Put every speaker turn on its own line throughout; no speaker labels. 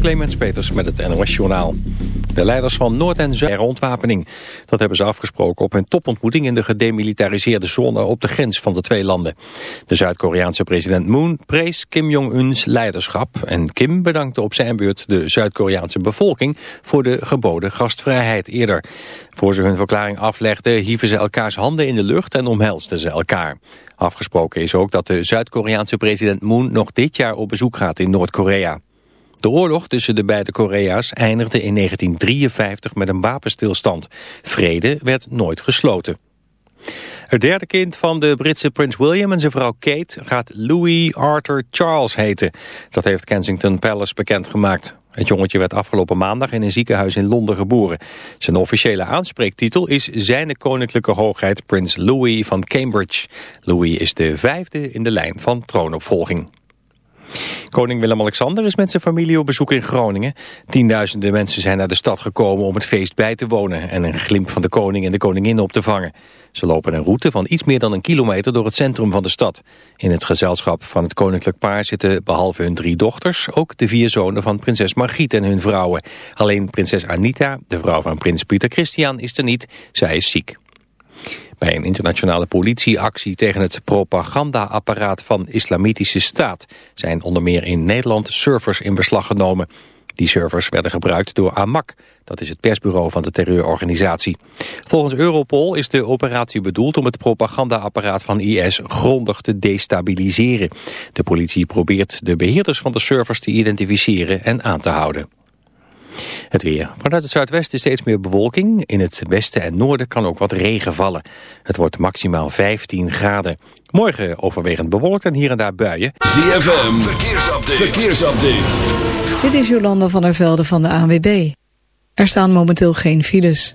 Clemens Peters met het NOS Journaal. De leiders van Noord- en Zuid ontwapening. Dat hebben ze afgesproken op hun topontmoeting in de gedemilitariseerde zone op de grens van de twee landen. De Zuid-Koreaanse president Moon prees Kim Jong-uns leiderschap. En Kim bedankte op zijn beurt de Zuid-Koreaanse bevolking voor de geboden gastvrijheid eerder. Voor ze hun verklaring aflegden hieven ze elkaars handen in de lucht en omhelsten ze elkaar. Afgesproken is ook dat de Zuid-Koreaanse president Moon nog dit jaar op bezoek gaat in Noord-Korea. De oorlog tussen de beide Korea's eindigde in 1953 met een wapenstilstand. Vrede werd nooit gesloten. Het derde kind van de Britse prins William en zijn vrouw Kate gaat Louis Arthur Charles heten. Dat heeft Kensington Palace bekendgemaakt. Het jongetje werd afgelopen maandag in een ziekenhuis in Londen geboren. Zijn officiële aanspreektitel is Zijne Koninklijke Hoogheid Prins Louis van Cambridge. Louis is de vijfde in de lijn van troonopvolging. Koning Willem-Alexander is met zijn familie op bezoek in Groningen. Tienduizenden mensen zijn naar de stad gekomen om het feest bij te wonen... en een glimp van de koning en de koningin op te vangen. Ze lopen een route van iets meer dan een kilometer door het centrum van de stad. In het gezelschap van het koninklijk paar zitten behalve hun drie dochters... ook de vier zonen van prinses Margriet en hun vrouwen. Alleen prinses Anita, de vrouw van prins Pieter Christian, is er niet. Zij is ziek. Bij een internationale politieactie tegen het propagandaapparaat van Islamitische Staat zijn onder meer in Nederland servers in beslag genomen. Die servers werden gebruikt door Amak, dat is het persbureau van de terreurorganisatie. Volgens Europol is de operatie bedoeld om het propagandaapparaat van IS grondig te destabiliseren. De politie probeert de beheerders van de servers te identificeren en aan te houden. Het weer. Vanuit het zuidwesten steeds meer bewolking. In het westen en noorden kan ook wat regen vallen. Het wordt maximaal 15 graden. Morgen overwegend bewolkt en hier en daar buien.
ZFM, verkeersupdate. verkeersupdate.
Dit is Jolanda van der Velde van de ANWB. Er staan momenteel geen files.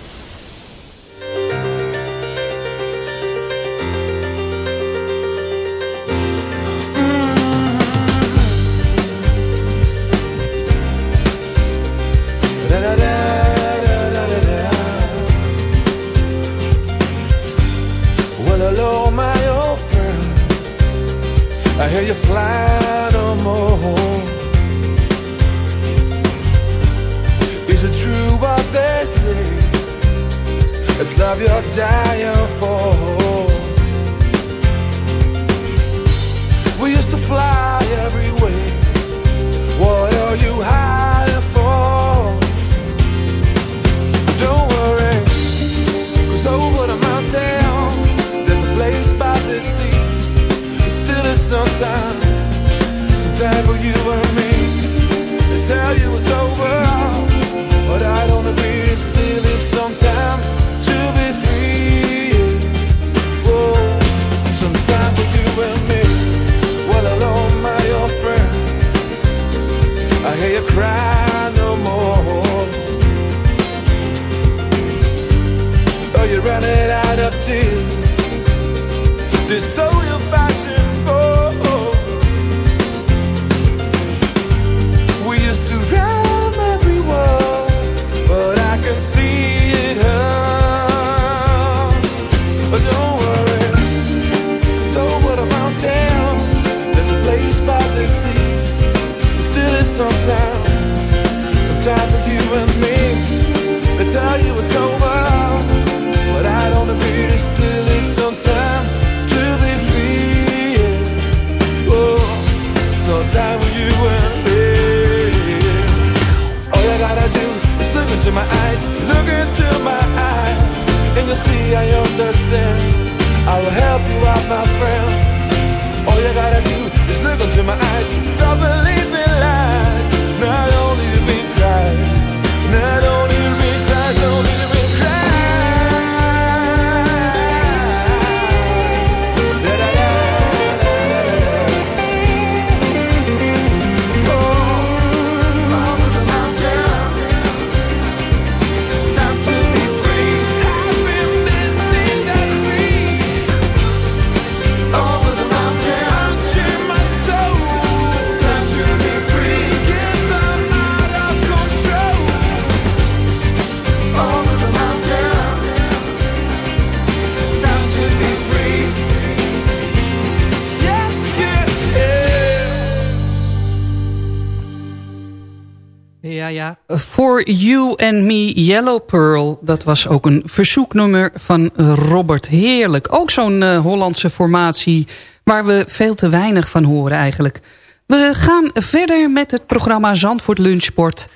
And Me,
Yellow Pearl. Dat was ook een verzoeknummer van Robert. Heerlijk. Ook zo'n eh, Hollandse formatie waar we veel te weinig van horen eigenlijk. We gaan verder met het programma Zandvoort Lunchsport.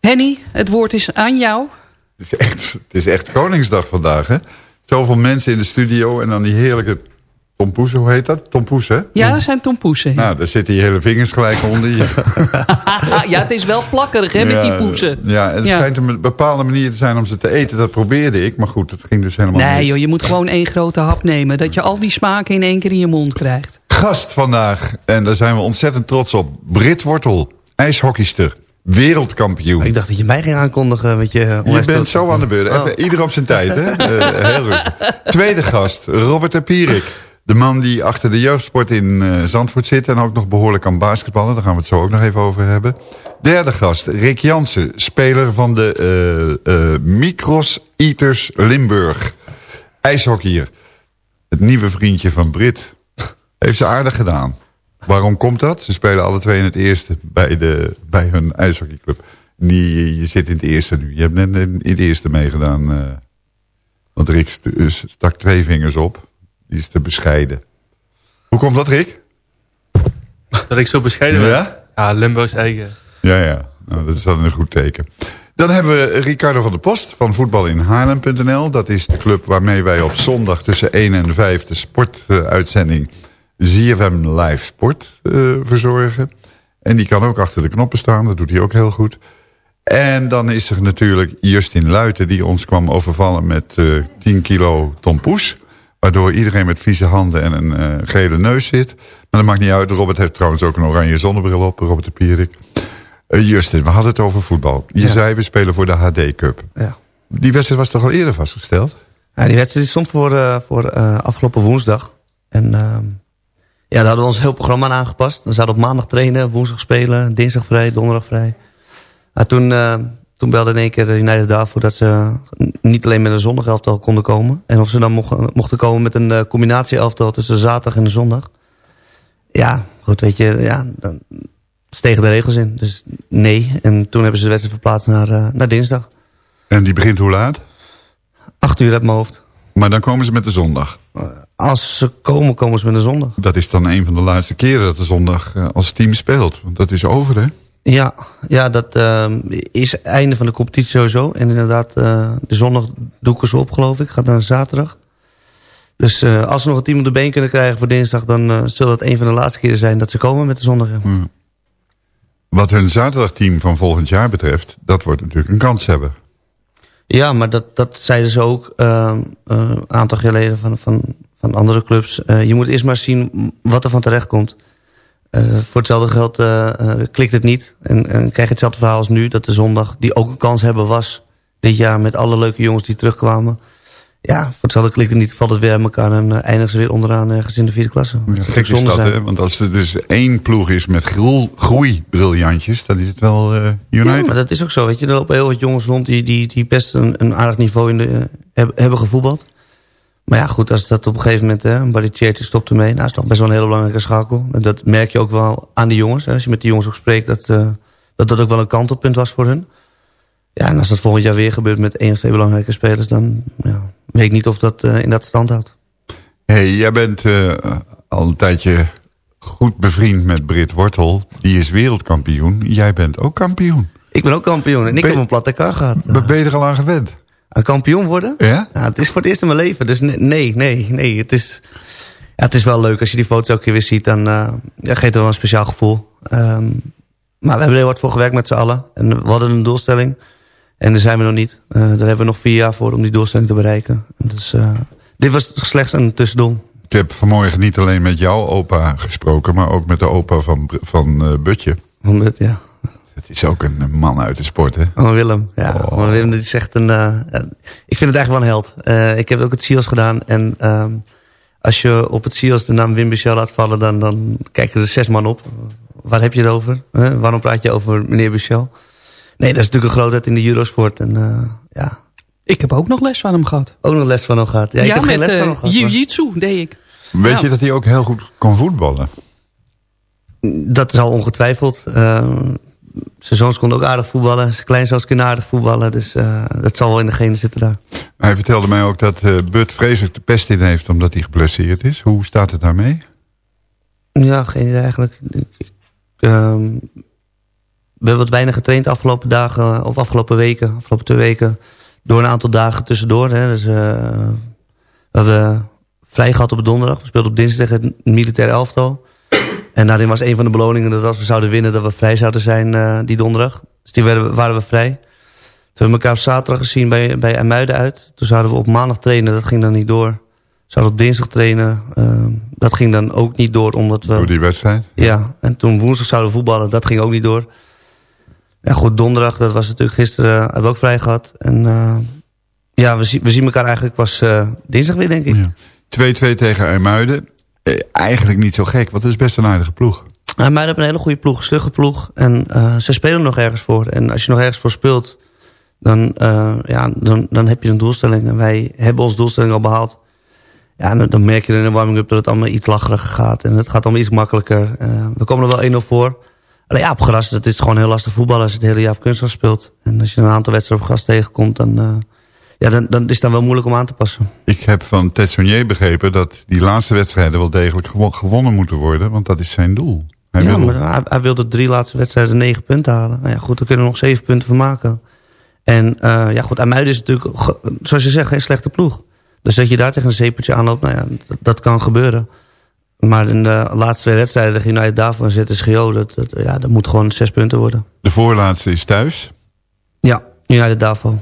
Henny, het woord is aan jou.
Het is echt, het is echt Koningsdag vandaag, hè? Zoveel mensen in de studio en dan die heerlijke tompoes, hoe heet dat? Tompoes, hè?
Ja, dat zijn tompoesen.
Nou, daar zitten je hele vingers gelijk onder je.
ja, het is wel plakkerig hè, met die poesen.
Ja, en het
Ja.
schijnt een bepaalde manier te zijn om ze te eten. Dat probeerde ik, maar goed, dat ging dus helemaal
Nee
mis.
joh, je moet gewoon één grote hap nemen. Dat je al die smaken in één keer in je mond krijgt.
Gast vandaag, en daar zijn we ontzettend trots op. Brit Wortel, ijshockeyster, wereldkampioen.
Ik dacht dat je mij ging aankondigen met je...
Je bent zo aan de beurt. Even,
Oh.
Ieder op zijn tijd, hè? Eh, heel rustig. Tweede gast, Robert de Pierik. De man die achter de jeugdsport in eh, Zandvoort zit... en ook nog behoorlijk kan basketballen. Daar gaan we het zo ook nog even over hebben. Derde gast, Rick Jansen. Speler van de eh eh Micros Eaters Limburg. IJshockeyer. Het nieuwe vriendje van Brit. Heeft ze aardig gedaan. Waarom komt dat? Ze spelen alle twee in het eerste bij, de, bij hun ijshockeyclub. Nie, je zit in het eerste nu. Je hebt net in het eerste meegedaan. want Rick st- stak twee vingers op. Die is te bescheiden. Hoe komt dat, Rick?
Dat ik zo bescheiden ben?
Ja?
Ja, Limburgs eigen.
Ja, ja. Nou, dat is dan een goed teken. Dan hebben we Ricardo van der Post van voetbalinhaarlem.nl. Dat is de club waarmee wij op zondag tussen 1 en 5 de sportuitzending ZFM Live Sport eh, verzorgen. En die kan ook achter de knoppen staan. Dat doet hij ook heel goed. En dan is er natuurlijk Justin Luiten die ons kwam overvallen met eh 10 kilo tompoes. Waardoor iedereen met vieze handen en een eh, gele neus zit. Maar dat maakt niet uit. Robert heeft trouwens ook een oranje zonnebril op. Robert de Pierik. Eh, Justin, we hadden het over voetbal. Je
Ja.
zei we spelen voor de HD Cup.
Ja.
Die wedstrijd was toch al eerder vastgesteld?
Ja, die wedstrijd stond voor, eh, voor afgelopen woensdag. En ehm, ja, daar hadden we ons heel programma aan aangepast. We zouden op maandag trainen, woensdag spelen, dinsdag vrij, donderdag vrij. Maar toen, eh, toen belde in één keer de United daarvoor dat ze niet alleen met een zondag elftal konden komen. En of ze dan mochten, mochten komen met een eh, combinatie elftal tussen de zaterdag en de zondag. Ja, goed, weet je, ja, dan is tegen de regels in. Dus nee. En toen hebben ze de wedstrijd verplaatst naar, eh, naar dinsdag.
En die begint hoe laat?
Acht uur uit mijn hoofd.
Maar dan komen ze met de zondag.
Als ze komen, komen ze met een zondag.
Dat is dan een van de laatste keren dat de zondag eh, als team speelt. Want dat is over, hè?
Ja, ja dat ehm, is het einde van de competitie sowieso. En inderdaad, eh, de zondag doeken ze op, geloof ik. Gaat naar zaterdag. Dus eh, als ze nog een team op de been kunnen krijgen voor dinsdag... dan eh, zal dat een van de laatste keren zijn dat ze komen met de zondag. ja.
Wat hun zaterdagteam van volgend jaar betreft... dat wordt natuurlijk een kans hebben.
Ja, maar dat, dat zeiden ze ook ehm, eh, een aantal jaar geleden van, van, van andere clubs. Je moet eerst maar zien wat er van terecht komt. Eh, voor hetzelfde geld eh, eh, klikt het niet. En, en krijg je hetzelfde verhaal als nu. Dat de zondag, die ook een kans hebben was dit jaar... met alle leuke jongens die terugkwamen. ja, voor hetzelfde klikt het niet, valt het weer aan elkaar... en uh, eindigen ze weer onderaan ergens in de vierde klasse.
Ja, gek is dat, hè? Want als er dus één ploeg is met groeibriljantjes... dan is het wel uh, United.
Ja, maar dat is ook zo. Weet je, er lopen heel wat jongens rond die, die, die best een, een aardig niveau in de, uh, hebben, hebben gevoetbald. Maar ja, goed, als dat op een gegeven moment... een Baricciati stopt ermee, nou, is toch best wel een hele belangrijke schakel. En dat merk je ook wel aan de jongens. Hè. Als je met die jongens ook spreekt, dat, dat dat ook wel een kantelpunt was voor hun. Ja, en als dat volgend jaar weer gebeurt met één of twee belangrijke spelers... dan ja, weet ik niet of dat uh, in dat stand houdt.
hey, jij bent uh, al een tijdje goed bevriend met Brit Wortel. Die is wereldkampioen. Jij bent ook kampioen.
Ik ben ook kampioen en ik ben, heb een platte kar gehad.
Ben je er al aan gewend?
Een kampioen worden?
Ja?
Nou, het is voor het eerst in mijn leven. Dus nee, nee, nee. Het is, ja, het is wel leuk als je die foto's elke keer weer ziet. Dan uh, ja, geeft het wel een speciaal gevoel. Um, maar we hebben er heel hard voor gewerkt met z'n allen. En we hadden een doelstelling... En daar zijn we nog niet. Uh, daar hebben we nog vier jaar voor om die doelstelling te bereiken. Dus uh, dit was slechts een tussendoel.
Ik heb vanmorgen niet alleen met jouw opa gesproken... maar ook met de opa van, van Butje.
Van But, ja.
Het is ook een man uit de sport, hè?
Oh, Willem. Ja, oh. Willem die zegt een... ik vind het eigenlijk wel een held. ik heb ook het CIO's gedaan. En um, als je op het CIO's de naam Wim Bichel laat vallen... dan, dan kijken er zes man op. Waar heb je het over? waarom praat je over meneer Bichel? Nee, dat is natuurlijk een grootheid in de Eurosport. En, uh, ja.
Ik heb ook nog les van hem gehad.
Ook nog les van hem gehad? Ja, ik heb
met,
geen les van hem gehad.
Jiu-jitsu deed ik.
Weet
ja.
je dat hij ook heel goed kon voetballen?
Dat is al ongetwijfeld. Uh, zijn zoons konden ook aardig voetballen. Zijn kleinzoons kunnen aardig voetballen. Dus uh, dat zal wel in de genen zitten daar.
Hij vertelde mij ook dat uh, Bud vreselijk de pest in heeft... omdat hij geblesseerd is. Hoe staat het daarmee?
Ja, geen idee eigenlijk. Ik, um, we hebben wat weinig getraind de afgelopen dagen, of afgelopen weken, afgelopen twee weken, door een aantal dagen tussendoor. Hè. Dus, we hebben vrij gehad op donderdag. We speelden op dinsdag het militaire elftal. En daarin was een van de beloningen dat als we zouden winnen, dat we vrij zouden zijn uh, die donderdag. Dus die werden, waren we vrij. Toen hebben we elkaar op zaterdag gezien bij, bij uit. Toen zouden we op maandag trainen, dat ging dan niet door. Zouden op dinsdag trainen, uh, dat ging dan ook niet door. Omdat we,
door die wedstrijd?
Ja, en toen woensdag zouden we voetballen, dat ging ook niet door. Ja goed, donderdag, dat was natuurlijk gisteren, uh, hebben we ook vrij gehad. En uh, ja, we, zie, we zien elkaar eigenlijk pas dinsdag weer, denk ik.
2-2 ja. tegen IJmuiden. Eh, eigenlijk niet zo gek, want het is best een aardige ploeg.
IJmuiden hebben een hele goede ploeg, stugge ploeg. En uh, ze spelen nog ergens voor. En als je nog ergens voor speelt, dan, uh, ja, dan, dan heb je een doelstelling. En wij hebben onze doelstelling al behaald. Ja, dan, merk je in de warming-up dat het allemaal iets lacheriger gaat. En het gaat allemaal iets makkelijker. We komen er wel 1-0 voor. Alleen ja, op gras, dat is gewoon heel lastig voetballen als je het hele jaar op kunstgras speelt. En als je een aantal wedstrijden op gras tegenkomt, dan, ja, dan, dan is het dan wel moeilijk om aan te passen.
Ik heb van Ted Sonier begrepen dat die laatste wedstrijden wel degelijk gewo gewonnen moeten worden. Want dat is zijn doel.
Hij ja, wil... maar hij, hij wil de drie laatste wedstrijden negen punten halen. Nou ja, goed, daar kunnen we nog zeven punten van maken. En uh, ja, goed, Amuiden is natuurlijk, zoals je zegt, geen slechte ploeg. Dus dat je daar tegen een zeepertje aanloopt, nou ja, dat, dat kan gebeuren. Maar in de laatste twee wedstrijden ging United daarvan zitten schreeuwen. Dat, dat, ja, dat moet gewoon zes punten worden.
De voorlaatste is thuis?
Ja, United daarvan.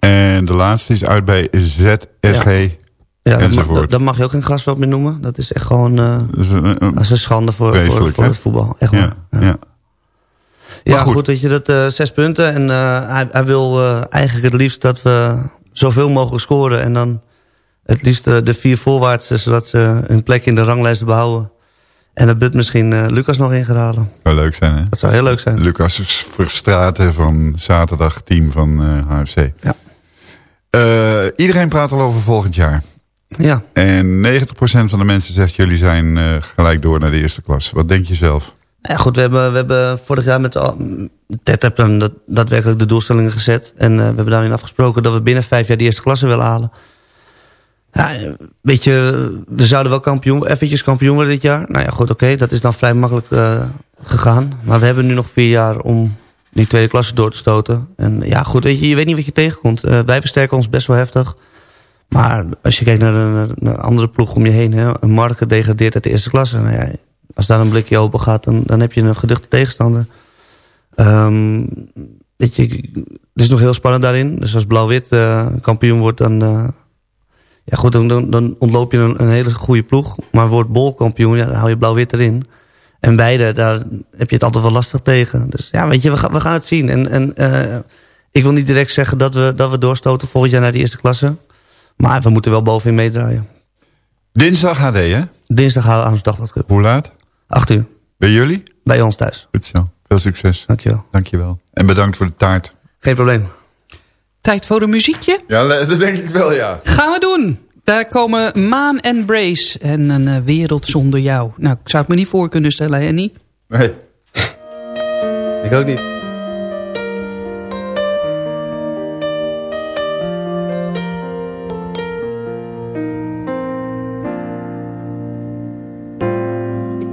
En de laatste is uit bij ZSG
ja. Ja, dat mag, dat mag, je ook geen grasveld meer noemen. Dat is echt gewoon uh, dat is een, een, dat is een schande voor, voor, voor het voetbal. Echt
ja. Ja, ja.
goed. goed. weet je, dat uh, zes punten. En uh, hij, hij wil eigenlijk het liefst dat we zoveel mogelijk scoren. En dan het liefst de vier voorwaartse, zodat ze hun plek in de ranglijst behouden. En dat But misschien Lucas nog in gaat halen.
Zou leuk zijn, hè?
Dat zou heel leuk zijn.
Lucas Verstraten van zaterdag team van HFC.
Ja.
Uh, iedereen praat al over volgend jaar.
Ja.
En 90% van de mensen zegt jullie zijn gelijk door naar de eerste klas. Wat denk je zelf?
Ja, goed, we hebben, we hebben vorig jaar met Ted heb dan dat, daadwerkelijk de doelstellingen gezet. En we hebben daarin afgesproken dat we binnen vijf jaar de eerste klasse willen halen. Ja, weet je, we zouden wel kampioen, eventjes kampioen worden dit jaar. Nou ja, goed, oké, okay, dat is dan vrij makkelijk gegaan. Maar we hebben nu nog vier jaar om die tweede klasse door te stoten. En ja, goed, weet je, je weet niet wat je tegenkomt. Uh, wij versterken ons best wel heftig. Maar als je kijkt naar een, andere ploeg om je heen, hè, een Marke degradeert uit de eerste klasse. Nou ja, als daar een blikje open gaat, dan, dan heb je een geduchte tegenstander. Um, weet je, het is nog heel spannend daarin. Dus als Blauw-Wit uh, kampioen wordt, dan... Uh, ja goed, dan, dan, ontloop je een, een, hele goede ploeg. Maar wordt Bol kampioen, ja, dan hou je blauw-wit erin. En beide, daar heb je het altijd wel lastig tegen. Dus ja, weet je, we, gaan, we gaan het zien. En, en uh, ik wil niet direct zeggen dat we, dat we doorstoten volgend jaar naar de eerste klasse. Maar we moeten wel bovenin meedraaien.
Dinsdag HD, hè?
Dinsdag halen we Dagblad Cup.
Hoe laat?
8 uur.
Bij jullie?
Bij ons thuis.
Goed zo. Veel succes.
Dankjewel.
Dankjewel. En bedankt voor de taart.
Geen probleem.
Tijd voor een muziekje?
Ja, dat denk ik wel, ja.
Gaan we doen. Daar komen Maan en Brace en een eh, wereld zonder jou. Nou, ik zou het me niet voor kunnen stellen, Henny.
Nee.
Ik ook niet.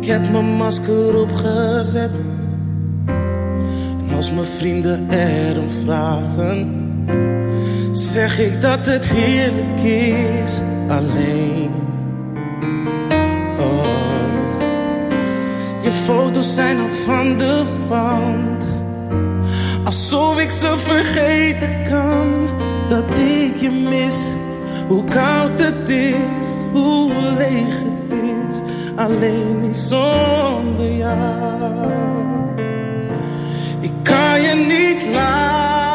Ik heb mijn masker opgezet. En als mijn vrienden erom vragen, zeg ik dat het heerlijk is alleen. Oh, je foto's zijn al van de wand. Alsof ik ze vergeten kan, dat ik je mis. Hoe koud het is, hoe leeg het is, alleen niet zonder jou. Ik kan je niet laten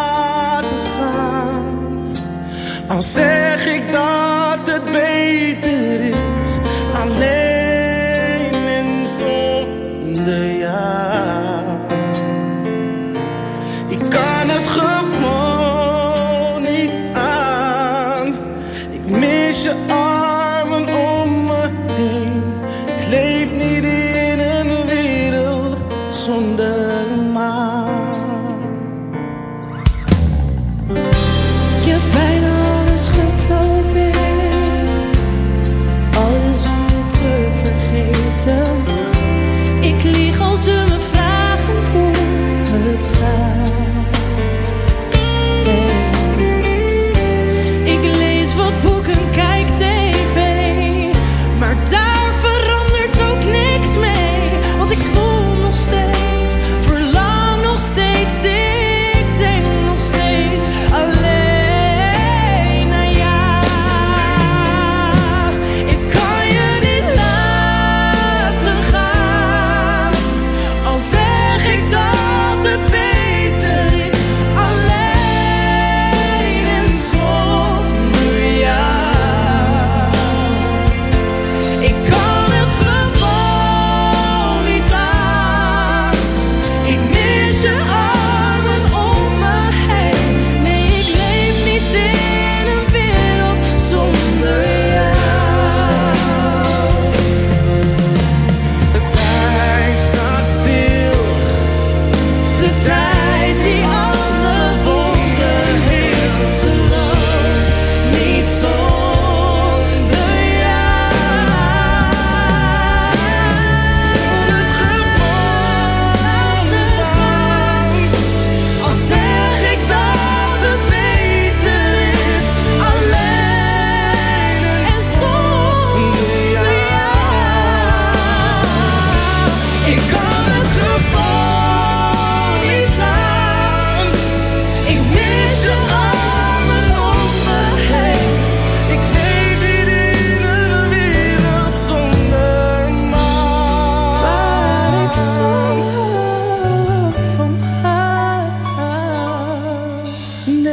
al zeg ik dat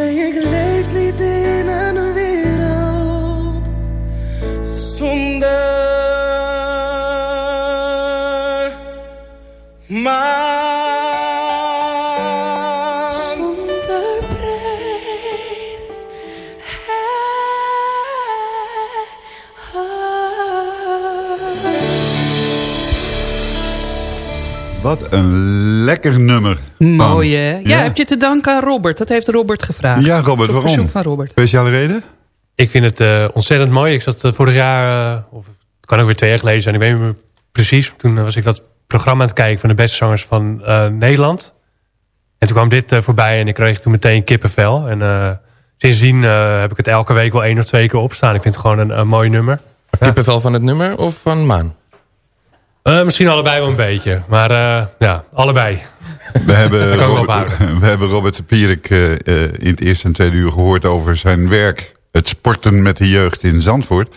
Ik leef niet in
Wat een
lekker nummer.
Mooi, hè? Ja,
Ja.
heb je te danken aan Robert. Dat heeft Robert gevraagd.
Ja, Robert, waarom?
verzoek van Robert.
Speciale reden?
Ik vind het eh, ontzettend mooi. Ik zat eh, vorig jaar, eh, of het kan ook weer twee jaar geleden zijn. Ik weet niet meer precies. Toen was ik dat programma aan het kijken van de beste zangers van eh, Nederland. En toen kwam dit eh, voorbij en ik kreeg toen meteen kippenvel. En eh, sindsdien eh, heb ik het elke week wel één of twee keer opstaan. Ik vind het gewoon een, een mooi nummer.
Kippenvel van het nummer of van Maan?
Eh, misschien allebei wel een beetje. Maar eh, ja, allebei.
We hebben, Robert, we hebben Robert de Pierik eh, eh, in het eerste en tweede uur gehoord over zijn werk. Het sporten met de jeugd in Zandvoort.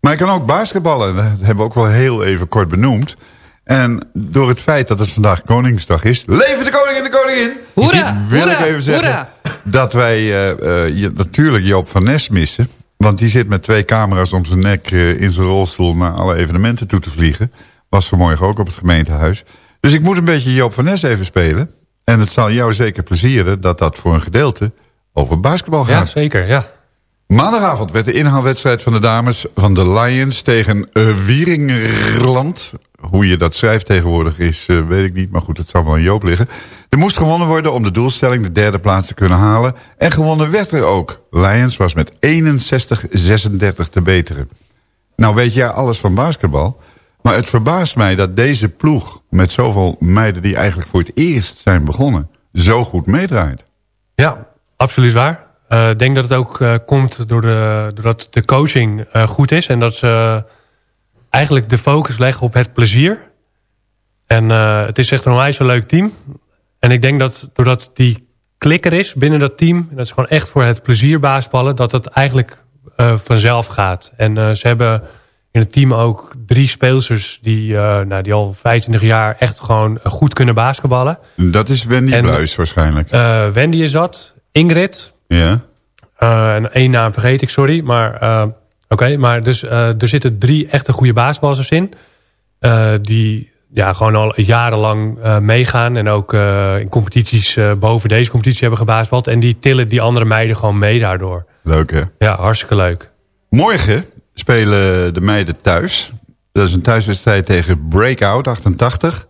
Maar hij kan ook basketballen. Dat hebben we ook wel heel even kort benoemd. En door het feit dat het vandaag Koningsdag is... Leven de koning en de koningin!
Hoera,
Wil
hoera,
ik even zeggen
hoera.
dat wij eh, eh, je- natuurlijk Joop van Nes missen. Want die zit met twee camera's om zijn nek eh, in zijn rolstoel... naar alle evenementen toe te vliegen. Was vanmorgen ook op het gemeentehuis. Dus ik moet een beetje Joop van Nes even spelen. En het zal jou zeker plezieren dat dat voor een gedeelte over basketbal gaat.
Ja, zeker, ja.
Maandagavond werd de inhaalwedstrijd van de dames van de Lions tegen uh, Wieringerland. Hoe je dat schrijft tegenwoordig is, uh, weet ik niet. Maar goed, het zal wel aan Joop liggen. Er moest gewonnen worden om de doelstelling de derde plaats te kunnen halen. En gewonnen werd er ook. Lions was met 61-36 te beteren. Nou weet jij alles van basketbal. Maar het verbaast mij dat deze ploeg met zoveel meiden die eigenlijk voor het eerst zijn begonnen... zo goed meedraait.
Ja, absoluut waar. Ik uh, denk dat het ook uh, komt door de, doordat de coaching uh, goed is. En dat ze eigenlijk de focus leggen op het plezier. En het is echt een onwijs leuk team. En ik denk dat doordat die klikker is binnen dat team... dat is gewoon echt voor het plezier basketballen... dat het eigenlijk vanzelf gaat. En ze hebben in het team ook drie speelsters... die, nou, die al 25 jaar echt gewoon goed kunnen basketballen.
Dat is Wendy en, Bluis waarschijnlijk.
Wendy is dat. Ingrid...
Ja.
Uh, en één naam vergeet ik, sorry. Maar oké, okay, maar dus er zitten drie echte goede basketballers in. die ja, gewoon al jarenlang meegaan. En ook in competities boven deze competitie hebben gebasketbald. En die tillen die andere meiden gewoon mee daardoor.
Leuk hè?
Ja, hartstikke leuk.
Morgen spelen de meiden thuis. Dat is een thuiswedstrijd tegen Breakout 88.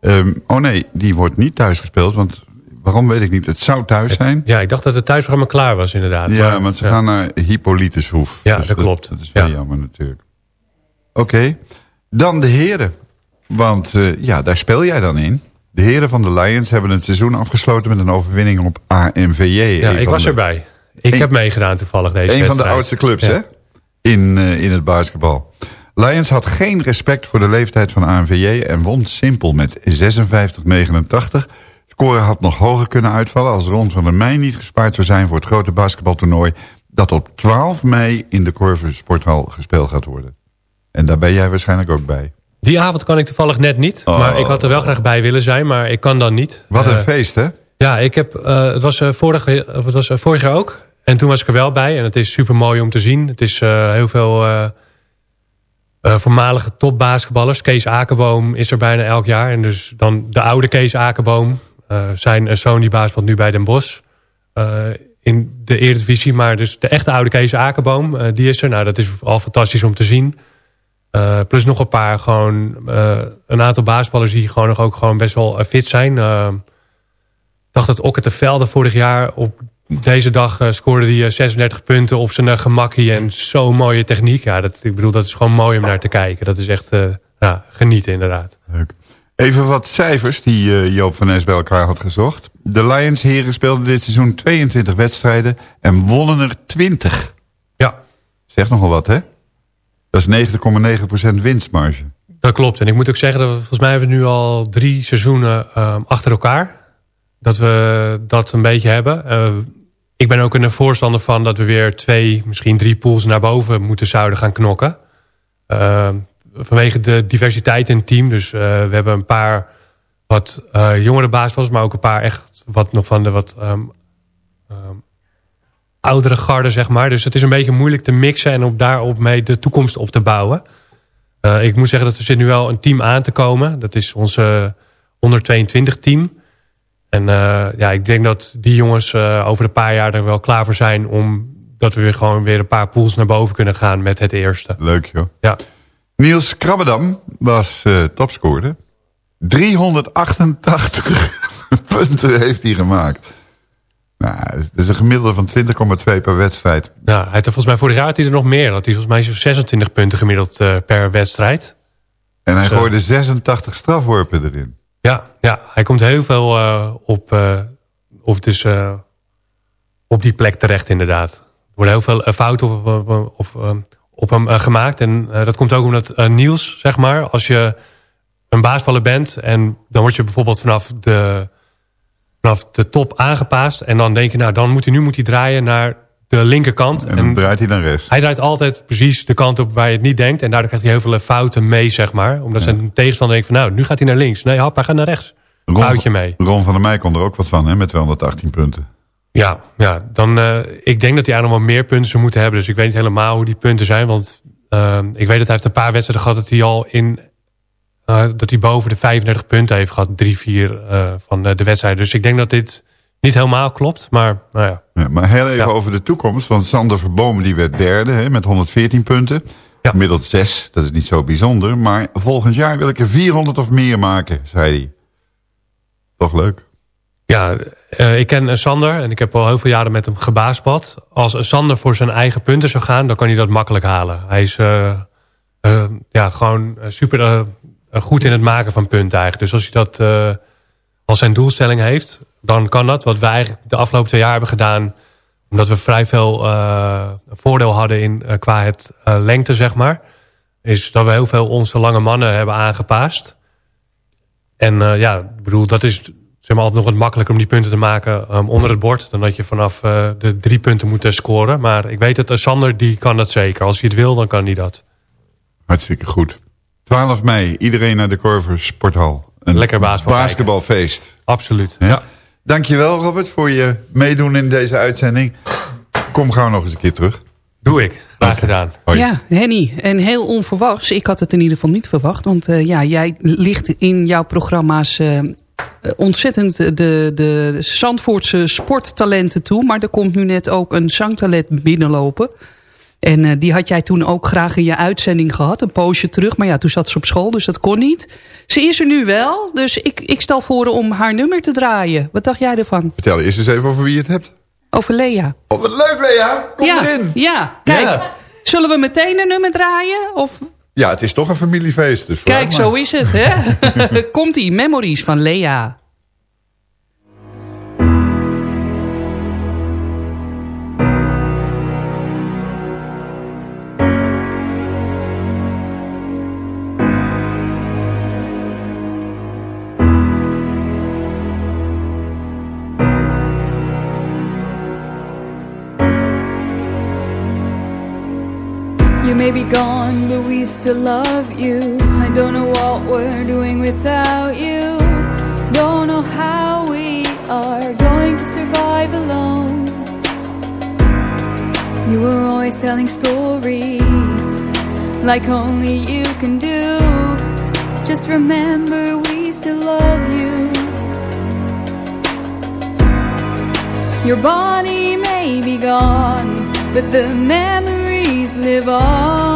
Um, oh nee, die wordt niet thuis gespeeld. Want Waarom weet ik niet. Het zou thuis zijn.
Ja, ik dacht dat het thuisprogramma klaar was inderdaad.
Ja, maar, maar ze ja. gaan naar Hippolytushoef.
Ja, dus dat klopt.
Dat, is wel
ja.
jammer natuurlijk. Oké. Okay. Dan de heren. Want uh, ja, daar speel jij dan in. De heren van de Lions hebben het seizoen afgesloten met een overwinning op AMVJ.
Ja, ik was de, erbij. Ik een, heb meegedaan toevallig deze
Een van de oudste clubs ja. hè? In, uh, in het basketbal. Lions had geen respect voor de leeftijd van AMVJ en won simpel met 56-89 score had nog hoger kunnen uitvallen... als Ron van der Meij niet gespaard zou zijn voor het grote basketbaltoernooi... dat op 12 mei in de Corver Sporthal gespeeld gaat worden. En daar ben jij waarschijnlijk ook bij.
Die avond kan ik toevallig net niet. Oh. Maar ik had er wel graag bij willen zijn, maar ik kan dan niet.
Wat een uh, feest, hè?
Ja, ik heb, uh, het was, uh, vorige, het was vorig jaar ook. En toen was ik er wel bij. En het is super mooi om te zien. Het is heel veel... voormalige topbasketballers. Kees Akerboom is er bijna elk jaar. En dus dan de oude Kees Akerboom. Uh, zijn zoon die baas nu bij Den Bosch. In de Eredivisie. Maar dus de echte oude Kees Akerboom, uh, die is er. Nou, dat is al fantastisch om te zien. plus nog een paar gewoon... een aantal baasballers die gewoon nog ook gewoon best wel fit zijn. Ik dacht dat Okke de Velde vorig jaar op deze dag scoorde hij 36 punten op zijn gemakkie. En zo'n mooie techniek. Ja, dat, ik bedoel, dat is gewoon mooi om naar te kijken. Dat is echt ja, genieten inderdaad.
Leuk. Even wat cijfers die uh, Joop van Nes bij elkaar had gezocht. De Lions heren speelden dit seizoen 22 wedstrijden en wonnen er 20.
Ja.
Zeg nogal wat, hè? Dat is 9,9% winstmarge.
Dat klopt. En ik moet ook zeggen, dat we, volgens mij hebben we nu al drie seizoenen uh, achter elkaar. Dat we dat een beetje hebben. Uh, ik ben ook een voorstander van dat we weer twee, misschien drie pools naar boven moeten zouden gaan knokken. Uh, vanwege de diversiteit in het team. Dus uh, we hebben een paar wat uh, jongere basketballers, maar ook een paar echt wat nog van de wat um, um, oudere garden, zeg maar. Dus het is een beetje moeilijk te mixen en op daarop mee de toekomst op te bouwen. Ik moet zeggen dat er zit nu wel een team aan te komen. Dat is onze 122 team. En ja, ik denk dat die jongens over een paar jaar er wel klaar voor zijn om dat we weer gewoon weer een paar pools naar boven kunnen gaan met het eerste.
Leuk joh.
Ja.
Niels Krabbedam was uh, topscorer. 388 punten heeft hij gemaakt. Nou, dat is een gemiddelde van 20,2 per wedstrijd.
Ja, hij had volgens mij vorig jaar had hij er nog meer. Dat hij volgens mij 26 punten gemiddeld uh, per wedstrijd.
En hij dus, gooide 86 strafworpen erin.
Ja, ja hij komt heel veel uh, op, uh, of dus, op die plek terecht inderdaad. Er worden heel veel fouten op, op, hem gemaakt. En dat komt ook omdat Niels, zeg maar, als je een baasballer bent... en dan word je bijvoorbeeld vanaf de, vanaf de top aangepaast... en dan denk je, nou, dan moet hij, nu moet hij draaien naar de linkerkant.
En draait hij dan rechts.
Hij draait altijd precies de kant op waar je het niet denkt... en daardoor krijgt hij heel veel fouten mee, zeg maar. Omdat ja. zijn tegenstander denkt van, nou, nu gaat hij naar links. Nee, hap, hij gaat naar rechts.
Ron,
Foutje mee.
Ron van der Meij kon er ook wat van, hè, met 218 punten.
Ja, ja dan, uh, ik denk dat hij eigenlijk nog wel meer punten zou moeten hebben. Dus ik weet niet helemaal hoe die punten zijn. Want uh, ik weet dat hij heeft een paar wedstrijden gehad... dat hij al in uh, dat hij boven de 35 punten heeft gehad. Drie, vier van de wedstrijden. Dus ik denk dat dit niet helemaal klopt. Maar, nou ja.
ja maar heel even ja. over de toekomst. Want Sander Verboom die werd derde hè, met 114 punten. Ja. Gemiddeld 6, dat is niet zo bijzonder. Maar volgend jaar wil ik er 400 of meer maken, zei hij. Toch leuk.
Ja, uh, ik ken Sander en ik heb al heel veel jaren met hem gebaasbad. Als Sander voor zijn eigen punten zou gaan, dan kan hij dat makkelijk halen. Hij is uh, uh, ja, gewoon super goed in het maken van punten eigenlijk. Dus als hij dat als zijn doelstelling heeft, dan kan dat. Wat eigenlijk de afgelopen twee jaar hebben gedaan... omdat we vrij veel voordeel hadden in, qua het lengte, zeg maar... is dat we heel veel onze lange mannen hebben aangepaast. En ja, ik bedoel, dat is zeg maar, altijd nog wat makkelijker om die punten te maken um, onder het bord. Dan dat je vanaf de drie punten moet scoren. Maar ik weet dat Sander die kan dat zeker. Als hij het wil, dan kan hij dat.
Hartstikke goed. 12 mei, iedereen naar de Corver Sporthal. Een
Lekker basketbal
basketbalfeest.
Absoluut.
Ja. Dankjewel Robert voor je meedoen in deze uitzending. Kom gauw nog eens een keer terug.
Doe ik. Graag gedaan.
Hoi.
Ja, Henny. En heel onverwachts. Ik had het in ieder geval niet verwacht. Want uh, ja, jij ligt in jouw programma's ontzettend de, de Zandvoortse sporttalenten toe. Maar er komt nu net ook een zangtalent binnenlopen. En uh, die had jij toen ook graag in je uitzending gehad. Een poosje terug. Maar ja, toen zat ze op school, dus dat kon niet. Ze is er nu wel. Dus ik, ik stel voor om haar nummer te draaien. Wat dacht jij ervan?
Vertel eerst eens even over wie je het hebt.
Over Lea.
Oh, wat leuk Lea. Kom
ja,
erin.
Ja, kijk. Ja. Zullen we meteen een nummer draaien? Of...
Ja, het is toch een familiefeest. Dus
Kijk, zo is het, hè? Komt-ie, Memories van Lea.
We still love you. I don't know what we're doing without you. Don't know how we are going to survive alone. You were always telling stories like only you can do. Just remember, we still love you. Your body may be gone, but the memories live on,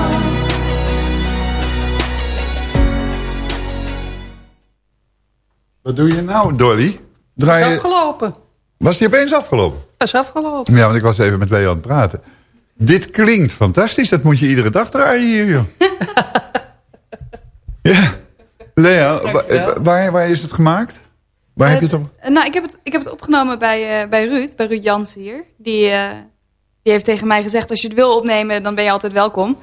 Wat doe je nou, Dolly? Draai
is afgelopen.
Was die opeens afgelopen?
is afgelopen.
Ja, want ik was even met Leo aan het praten. Dit klinkt fantastisch. Dat moet je iedere dag draaien hier, joh. ja. Wa-
Dankjewel.
waar, waar is het gemaakt? Waar heb je het op?
Eh, Nou, ik heb het, ik heb het opgenomen bij, eh, bij Ruud, bij Ruud Jansen hier. Die, eh, die heeft tegen mij gezegd, als je het wil opnemen, dan ben je altijd welkom.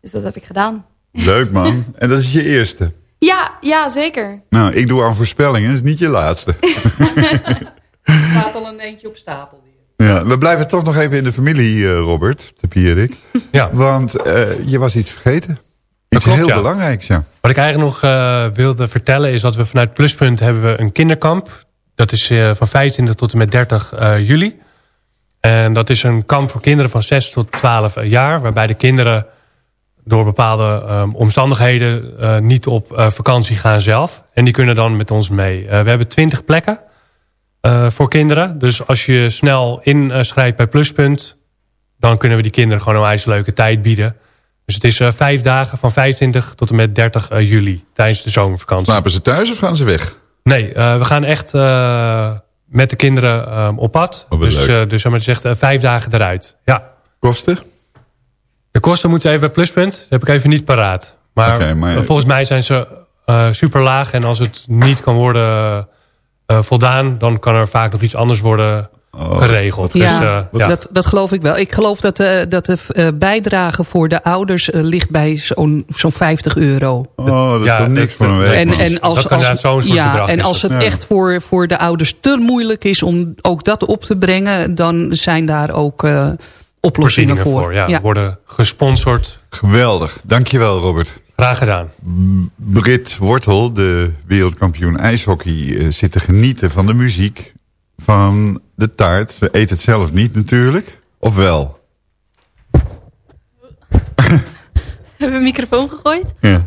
Dus dat heb ik gedaan.
Leuk, man. En dat is je eerste.
Ja, ja, zeker.
Nou, ik doe aan voorspellingen. Dat is niet je laatste.
gaat al een eentje op stapel.
Ja, we blijven toch nog even in de familie, eh, Robert, de Pierik.
Ja.
Want eh, je was iets vergeten. Iets
klopt,
heel
ja.
belangrijks, ja.
Wat ik eigenlijk nog eh, wilde vertellen is dat we vanuit Pluspunt hebben we een kinderkamp. Dat is eh, van 25 tot en met 30 eh, juli. En dat is een kamp voor kinderen van 6 tot 12 jaar. Waarbij de kinderen door bepaalde ehm, omstandigheden eh, niet op eh, vakantie gaan zelf. En die kunnen dan met ons mee. Eh, we hebben 20 plekken voor kinderen. Dus als je snel inschrijft bij Pluspunt... dan kunnen we die kinderen gewoon een ijzerleuke tijd bieden. Dus het is vijf dagen van 25 tot en met 30 eh, juli tijdens de zomervakantie.
Slapen ze thuis of gaan ze weg?
Nee, we gaan echt met de kinderen ehm, op pad.
Oh,
dus eh, dus zeg maar eh, vijf dagen eruit. Ja.
Kosten?
De kosten moeten even bij Pluspunt. Dat heb ik even niet paraat. Maar, eh, volgens mij zijn ze eh, super laag. En als het niet kan worden eh, voldaan... dan kan er vaak nog iets anders worden geregeld.
Ja,
dus, eh, ja.
Dat, dat geloof ik wel. Ik geloof dat, de dat de eh, bijdrage voor de ouders ligt bij zo'n zo'n 50 euro.
Oh, dat is
Ja,
niks voor een week.
En, als,
Dat
ja, en als
het.
echt voor, voor de ouders te moeilijk is om ook dat op te brengen, dan zijn daar ook eh, oplossingen
Voorzieningen
voor.
voor. Ja, worden gesponsord.
Geweldig. Dankjewel, Robert.
Graag gedaan.
Brit Wortel, de wereldkampioen ijshockey, eh, zit te genieten van de muziek, van de taart. Ze eet het zelf niet natuurlijk. Of wel?
Hebben we een microfoon gegooid?
Ja.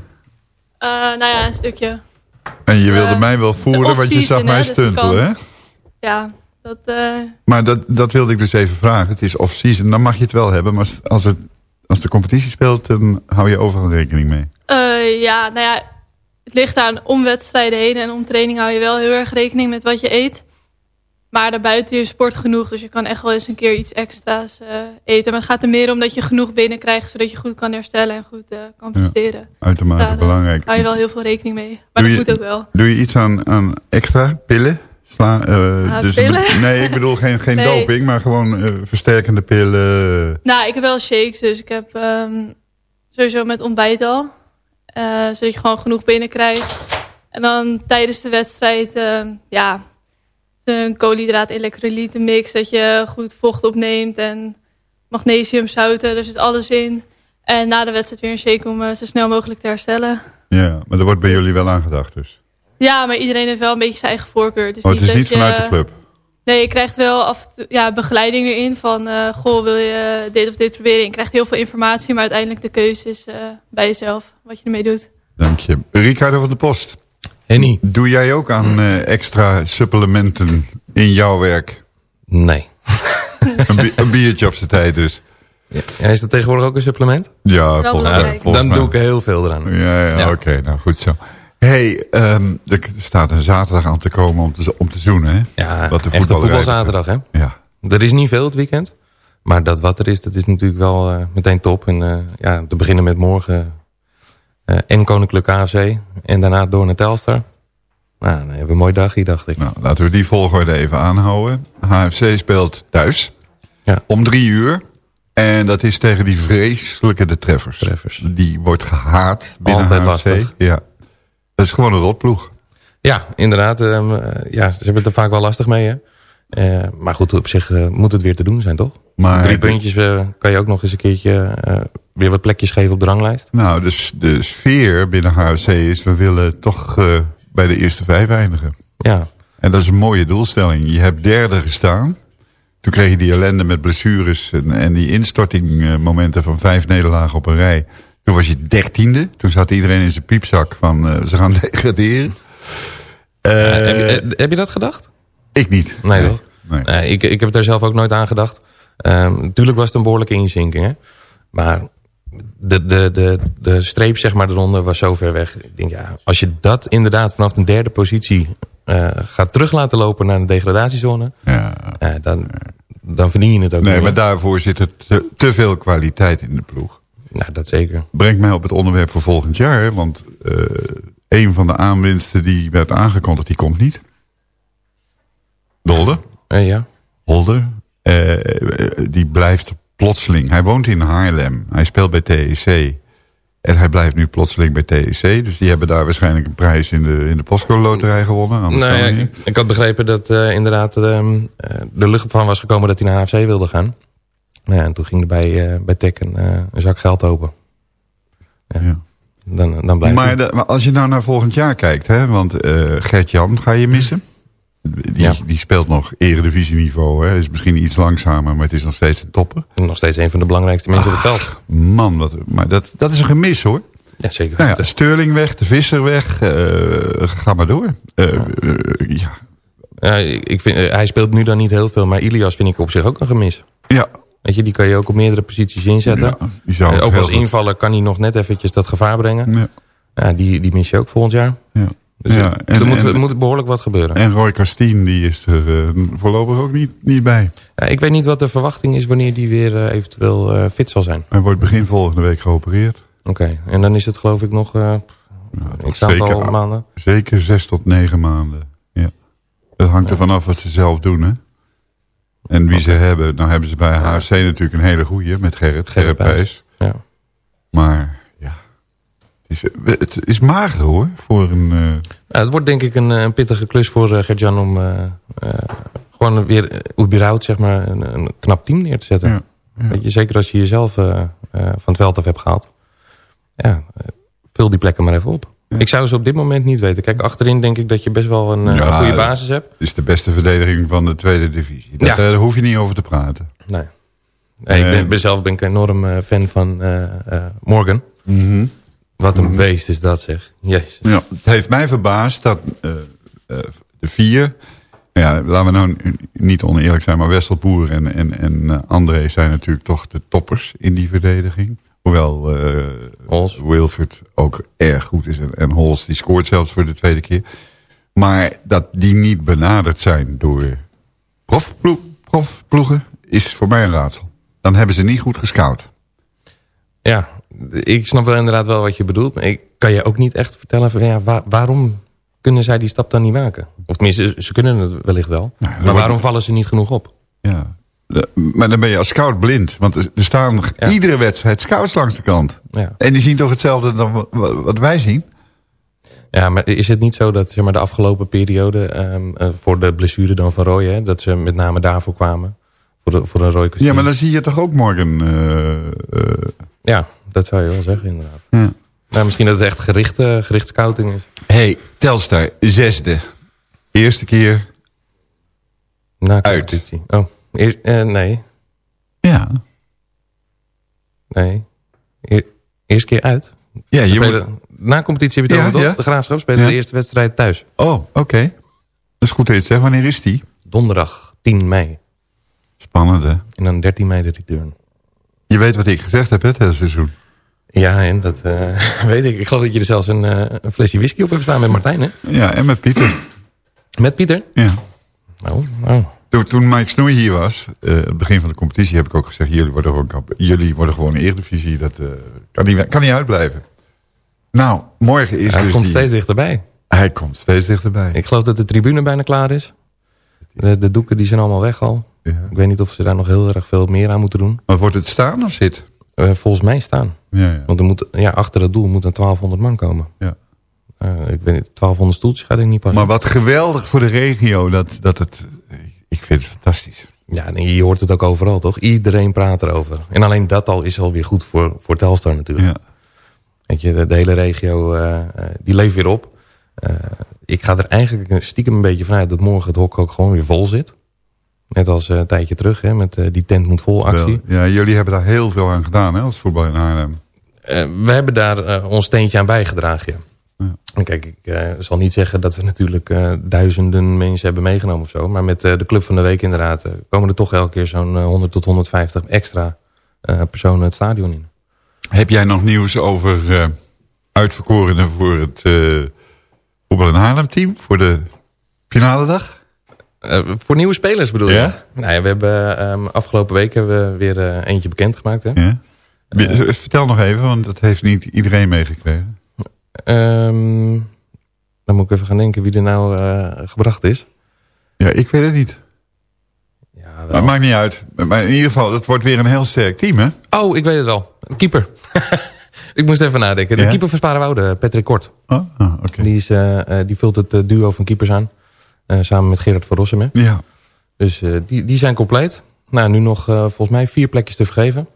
Eh, nou ja, een stukje.
En je wilde
Eh,
mij wel voeren, want je zag mij
dus
stuntelen, hè?
Ja, dat... eh,
Maar dat, dat wilde ik dus even vragen. Het is off-season, dan mag je het wel hebben. Maar als, het, als de competitie speelt, dan hou je overal rekening mee.
eh, ja, nou ja, het ligt aan om wedstrijden heen en om training hou je wel heel erg rekening met wat je eet. Maar daarbuiten je sport genoeg, dus je kan echt wel eens een keer iets extra's eh, eten. Maar het gaat er meer om dat je genoeg binnenkrijgt, zodat je goed kan herstellen en goed kan
Ja,
presteren.
uitermate
Dus daar,
belangrijk.
hou je wel heel veel rekening mee. Maar
Doe
dat
je-
moet ook wel.
Doe je iets aan, aan extra pillen? Sla, eh,
Ah,
dus nee, ik bedoel geen, geen
Nee.
doping, maar gewoon eh, versterkende pillen.
Nou, ik heb wel shakes, dus ik heb ehm, sowieso met ontbijt al. Eh, zodat je gewoon genoeg binnenkrijgt. En dan tijdens de wedstrijd, ehm, ja, een koolhydraat elektrolyten mix. Dat je goed vocht opneemt en magnesium, zouten, daar zit alles in. En na de wedstrijd weer een shake om zo snel mogelijk te herstellen.
Ja, maar er wordt bij jullie wel aan gedacht dus.
Ja, maar iedereen heeft wel een beetje zijn eigen voorkeur. Het is
Oh, het
niet
is
dat
niet vanuit
je-
de club?
Nee, je krijgt wel af en toe, ja, begeleiding erin van... eh, goh, wil je dit of dit proberen? Je krijgt heel veel informatie, maar uiteindelijk de keuze is eh, bij jezelf. Wat je ermee doet.
Dank je. Ricardo van de Post.
Henny.
Doe jij ook aan eh, extra supplementen in jouw werk?
Nee.
een, bi- een biertje op zijn tijd dus.
Ja, is dat tegenwoordig ook een supplement?
Ja, volgens mij.
Ja,
volgens
dan
mij.
doe ik er heel veel eraan.
Ja, ja,
Ja.
oké. nou, goed zo. Hey, ehm, er staat een zaterdag aan te komen om te, om te zoenen, hè?
Ja,
Wat de
echte
voetballerij
voetbalzaterdag, hè?
Ja.
Er is niet veel het weekend. Maar dat wat er is, dat is natuurlijk wel eh, meteen top. En eh, ja, te beginnen met morgen eh en Koninklijke AFC. En daarna door naar Telstar. Nou, dan hebben we een mooi dagje, dacht ik.
Nou, laten we die volgorde even aanhouden. HFC speelt thuis.
Ja.
Om drie uur. En dat is tegen die vreselijke de treffers.
Treffers.
Die wordt gehaat binnen
Altijd
HFC.
lastig.
Ja. Dat is gewoon een rotploeg.
Ja, inderdaad. ehm, eh, ja, ze hebben het er vaak wel lastig mee, hè? Eh, maar goed, op zich eh, moet het weer te doen zijn, toch?
Maar
Drie puntjes kan je ook nog eens een keertje weer wat plekjes geven op de ranglijst.
Nou, dus de sfeer binnen HFC is... we willen toch bij de eerste vijf eindigen.
Ja.
En dat is een mooie doelstelling. Je hebt derde gestaan. Toen kreeg je die ellende met blessures... en, en die instortingmomenten van vijf nederlagen op een rij. Toen was je dertiende. Toen zat iedereen in zijn piepzak van uh, ze gaan degraderen. Uh,
heb, je, heb, je, dat gedacht?
Ik niet.
Nee, nee. nee. nee ik, ik heb er zelf ook nooit aan gedacht. Um, tuurlijk was het een behoorlijke inzinking. Hè? Maar de, de, de, de streep zeg maar eronder was zo ver weg. Ik denk, ja, als je dat inderdaad vanaf de derde positie uh, gaat terug laten lopen naar de degradatiezone...
Ja.
Uh, dan, dan verdien je het ook
Nee, maar daarvoor zit er te, te, veel kwaliteit in de ploeg.
Nou, dat zeker.
Brengt mij op het onderwerp voor volgend jaar. Want uh, een van de aanwinsten die werd aangekondigd, die komt niet. Dolder.
ja.
Holder. die blijft plotseling. Hij woont in Haarlem. Hij speelt bij TEC. En hij blijft nu plotseling bij TEC. Dus die hebben daar waarschijnlijk een prijs in de, in de postcode loterij gewonnen.
Nou, ja, ik, ik, had begrepen dat uh, inderdaad uh, de lucht van was gekomen dat hij naar HFC wilde gaan. Nou, ja, en toen ging er bij, uh, bij Tech een, een, zak geld open. Ja. ja. Dan, dan blijft
maar, de, maar, als je nou naar volgend jaar kijkt, hè, want Gert-Jan ga je missen. Die, ja. die speelt nog eredivisieniveau. Hè. Is misschien iets langzamer, maar het is nog steeds een topper.
Nog steeds een van de belangrijkste mensen Ach, op het veld.
Man, wat, maar dat, dat is een gemis hoor.
Ja, zeker.
Nou ja, de Sterling weg, de Visser weg. Uh, ga maar door. Uh, ja. Uh, ja.
ja. ik vind, hij speelt nu dan niet heel veel, maar Ilias vind ik op zich ook een gemis.
Ja.
Weet je, die kan je ook op meerdere posities inzetten.
Ja, die zou
ook als invaller kan hij nog net eventjes dat gevaar brengen.
Ja.
Ja, die, die mis je ook volgend jaar.
Ja.
Dus ja, en, er, moet, en, moet behoorlijk wat gebeuren.
En Roy Castien die is er uh, voorlopig ook niet, niet bij.
Ja, ik weet niet wat de verwachting is wanneer die weer uh, eventueel uh, fit zal zijn.
Hij wordt begin volgende week geopereerd.
Oké, okay. en dan is het geloof ik nog ja, een aantal maanden?
Zeker zes tot negen maanden. Ja. Dat hangt er vanaf wat ze zelf doen. Hè? En wie ze hebben. Nou hebben ze bij HFC natuurlijk een hele goeie met Gerrit. Gerrit Pijs.
Ja.
Maar is, het is mager hoor. Voor een, uh...
ja, het wordt denk ik een, een pittige klus voor uh, Gert-Jan om uh, gewoon weer überhaupt zeg maar, een, een, knap team neer te zetten.
Ja, ja.
Weet je, zeker als je jezelf van het veld af hebt gehaald. Ja, vul die plekken maar even op. Ja. Ik zou ze op dit moment niet weten. Kijk, achterin denk ik dat je best wel een, een goede basis hebt.
Het is de beste verdediging van de tweede divisie. Dat, daar hoef je niet over te praten.
Nee. nee ik ben, ben zelf ben ik enorm fan van Morgan.
Mm -hmm.
Wat een beest is dat zeg. Jezus.
Ja, het heeft mij verbaasd dat de vier... Ja, laten we nou niet oneerlijk zijn, maar Wesselboer en, en, en André zijn natuurlijk toch de toppers in die verdediging. Hoewel
Hols.
Wilford ook erg goed is. En, en Hols die scoort zelfs voor de tweede keer. Maar dat die niet benaderd zijn door profploegen prof is voor mij een raadsel. Dan hebben ze niet goed gescout.
Ja, ik snap wel inderdaad wel wat je bedoelt. Maar ik kan je ook niet echt vertellen van, ja, waar, waarom kunnen zij die stap dan niet maken? Of tenminste, ze kunnen het wellicht wel. Nou, maar waarom vallen ze niet genoeg op?
Ja, maar dan ben je als scout blind. Want er staan ja. iedere wedstrijd scouts langs de kant.
Ja.
En die zien toch hetzelfde dan wat wij zien?
Ja, maar is het niet zo dat zeg maar, de afgelopen periode... Um, uh, voor de blessure dan van Roy... Hè, dat ze met name daarvoor kwamen? Voor, de, voor een Roy.
Ja, maar dan zie je toch ook morgen... Uh, uh,
ja, dat zou je wel zeggen inderdaad.
Ja.
Nou, misschien dat het echt gericht, gericht scouting is.
hey, Telstar, zesde. Eerste keer
Na
uit.
Oh, Eer, uh, nee.
Ja.
Nee. Eer, eerste keer uit.
Ja, je
spelen, moet... Na competitie heb je het ja, over? Ja. De Graafschap spelen ja. de eerste wedstrijd thuis.
Oh, oké. Okay. Dat is goed te zeggen. Wanneer is die?
Donderdag, 10 mei.
Spannend, hè?
En dan 13 mei de return.
Je weet wat ik gezegd heb, hè, het hele seizoen.
Ja, en dat uh, weet ik. Ik geloof dat je er zelfs een, uh, een, flesje whisky op hebt staan met Martijn, hè?
Ja, en met Pieter.
Met Pieter?
Ja.
Oh, oh.
Toen, toen Mike Snoei hier was, uh, het begin van de competitie, heb ik ook gezegd, jullie worden gewoon, jullie worden gewoon een Eredivisie. Dat kan, niet, kan niet uitblijven. Nou, morgen is
Hij
dus
komt
die...
steeds dichterbij.
Hij komt steeds dichterbij.
Ik geloof dat de tribune bijna klaar is. De, de doeken die zijn allemaal weg al.
Ja.
Ik weet niet of ze daar nog heel erg veel meer aan moeten doen.
Maar wordt het staan of zit?
Uh, volgens mij staan.
Ja, ja.
Want er moet, ja, achter het doel moeten 1200 man komen.
Ja.
Uh, ik weet niet, 1200 stoeltjes gaat er niet passen.
Maar wat geweldig voor de regio dat, dat het... Ik vind het fantastisch.
Ja, nee, je hoort het ook overal, toch? Iedereen praat erover. En alleen dat al is alweer goed voor, voor Telstar natuurlijk.
Ja.
Weet je, de, de hele regio, uh, die leeft weer op. ik ga er eigenlijk stiekem een beetje vanuit dat morgen het hok ook gewoon weer vol zit. Net als uh, een tijdje terug, hè, met die tent moet vol actie.
Ja, jullie hebben daar heel veel aan gedaan hè, als voetbal in Haarlem.
Eh, we hebben daar eh, ons steentje aan bijgedragen, ja. En kijk, ik eh, zal niet zeggen dat we natuurlijk eh, duizenden mensen hebben meegenomen of zo. Maar met eh, de Club van de Week inderdaad komen er toch elke keer zo'n 100 tot 150 extra personen het stadion in.
Heb jij nog nieuws over uitverkorenen voor het Voetbal in Haarlem team? Voor de finale dag?
voor nieuwe spelers bedoel je?
Ja?
Nou ja, we hebben um, afgelopen week hebben we weer eentje bekendgemaakt. Hè?
Ja? Vertel nog even, want dat heeft niet iedereen meegekregen.
Um, dan moet ik even gaan denken wie er nou uh, gebracht is.
Ja, ik weet het niet. Ja, wel. maakt niet uit. Maar in ieder geval, het wordt weer een heel sterk team, hè?
Oh, ik weet het wel. Keeper. ik moest even nadenken. De ja? keeper van Sparenwoude, Patrick Kort.
Oh, oh okay.
die, is, uh, die vult het duo van keepers aan. Uh, samen met Gerard van Rossum.
Ja.
Dus die, die zijn compleet. Nou, nu nog volgens mij vier plekjes te vergeven.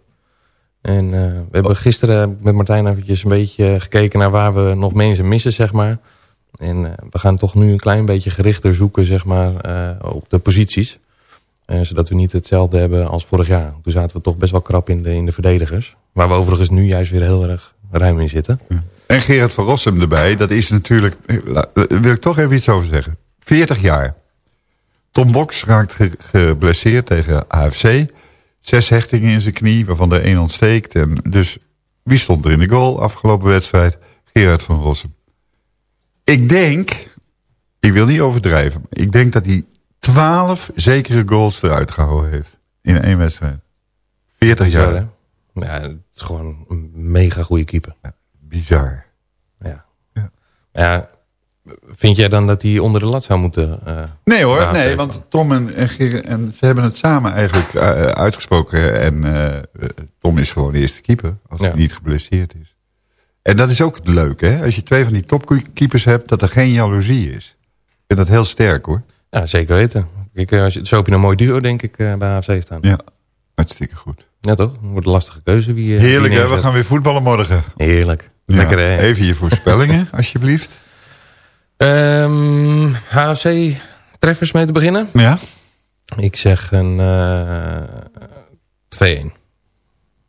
En uh, we hebben gisteren met Martijn eventjes een beetje gekeken naar waar we nog mensen missen, zeg maar. En uh, we gaan toch nu een klein beetje gerichter zoeken, zeg maar, uh, op de posities. zodat we niet hetzelfde hebben als vorig jaar. Toen zaten we toch best wel krap in de, in de verdedigers. Waar we overigens nu juist weer heel erg ruim in zitten.
En Gerard van Rossum erbij, dat is natuurlijk, wil ik toch even iets over zeggen. 40 jaar. Tom Boks raakt geblesseerd tegen AFC zes hechtingen in zijn knie, waarvan er één ontsteekt. En dus wie stond er in de goal afgelopen wedstrijd? Gerard van Rossum. Ik denk, ik wil niet overdrijven, maar ik denk dat hij twaalf zekere goals eruit gehouden heeft. In één wedstrijd. 40 jaar.
Ja, ja, het is gewoon een mega goede keeper.
Ja, bizar.
Ja. ja. ja. Vind jij dan dat hij onder de lat zou moeten... Uh,
nee hoor, nee, want Tom en, en, en, ze hebben het samen eigenlijk uh, uitgesproken. En uh, Tom is gewoon de eerste keeper, als ja. hij niet geblesseerd is. En dat is ook het leuke, hè? Als je twee van die topkeepers hebt, dat er geen jaloezie is. Ik vind dat heel sterk hoor.
Ja, zeker weten. Ik, als je, zo heb je een mooi duo, denk ik, bij AFC staan.
Ja, hartstikke goed.
Ja toch? Dat wordt een lastige keuze. Wie,
Heerlijk hè, we gaan weer voetballen morgen.
Heerlijk.
Ja.
Lekker hè?
Even je voorspellingen, alsjeblieft.
Um, HFC treffers mee te beginnen.
Ja.
Ik zeg een uh, 2-1.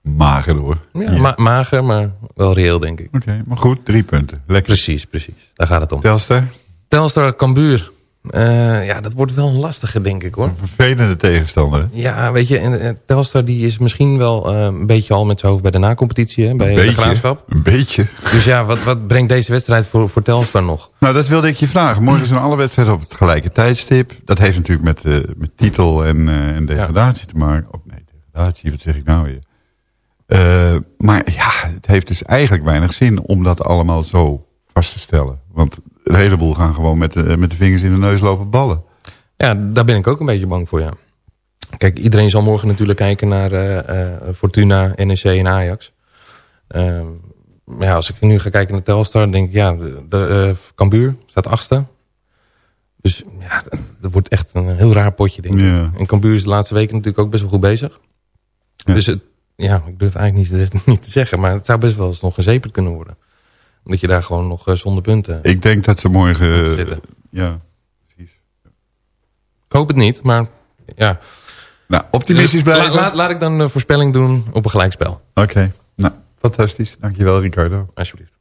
Mager hoor.
Ja, ja. Ma mager, maar wel reëel denk ik.
Oké, okay, maar goed, drie punten. Lekker.
Precies, precies. Daar gaat het om.
Telstar?
Telstar, Cambuur. Uh, ja, dat wordt wel een lastige, denk ik hoor.
Een vervelende tegenstander.
Ja, weet je, en, en Telstar die is misschien wel uh, een beetje al met zijn hoofd bij de nacompetitie, hè, bij
een
de
beetje,
graafschap.
Een beetje.
Dus ja, wat, wat brengt deze wedstrijd voor, voor Telstar nog?
Nou, dat wilde ik je vragen. Morgen zijn alle wedstrijden op het gelijke tijdstip. Dat heeft natuurlijk met, uh, met titel en, en degradatie ja. te maken. Oh nee, degradatie, wat zeg ik nou weer? Maar ja, het heeft dus eigenlijk weinig zin om dat allemaal zo vast te stellen. Want een heleboel gaan gewoon met de, met de vingers in de neus lopen ballen.
Ja, daar ben ik ook een beetje bang voor, ja. Kijk, iedereen zal morgen natuurlijk kijken naar uh, uh, Fortuna, NEC en Ajax. Uh, ja, als ik nu ga kijken naar Telstar, denk ik, ja, de, de uh, Cambuur staat achtste. Dus ja, dat wordt echt een heel raar potje, denk ik.
Ja.
En Cambuur is de laatste weken natuurlijk ook best wel goed bezig. Ja. Dus het, ja, ik durf eigenlijk niet, niet te zeggen, maar het zou best wel eens nog gezeperd kunnen worden omdat je daar gewoon nog uh, zonder punten...
Ik denk dat ze morgen... Uh, ja, precies.
Ik hoop het niet, maar ja.
Nou, optimistisch blijven.
La, laat, laat ik dan een voorspelling doen op een gelijkspel.
Oké, okay. nou, fantastisch. Dankjewel Ricardo.
Alsjeblieft.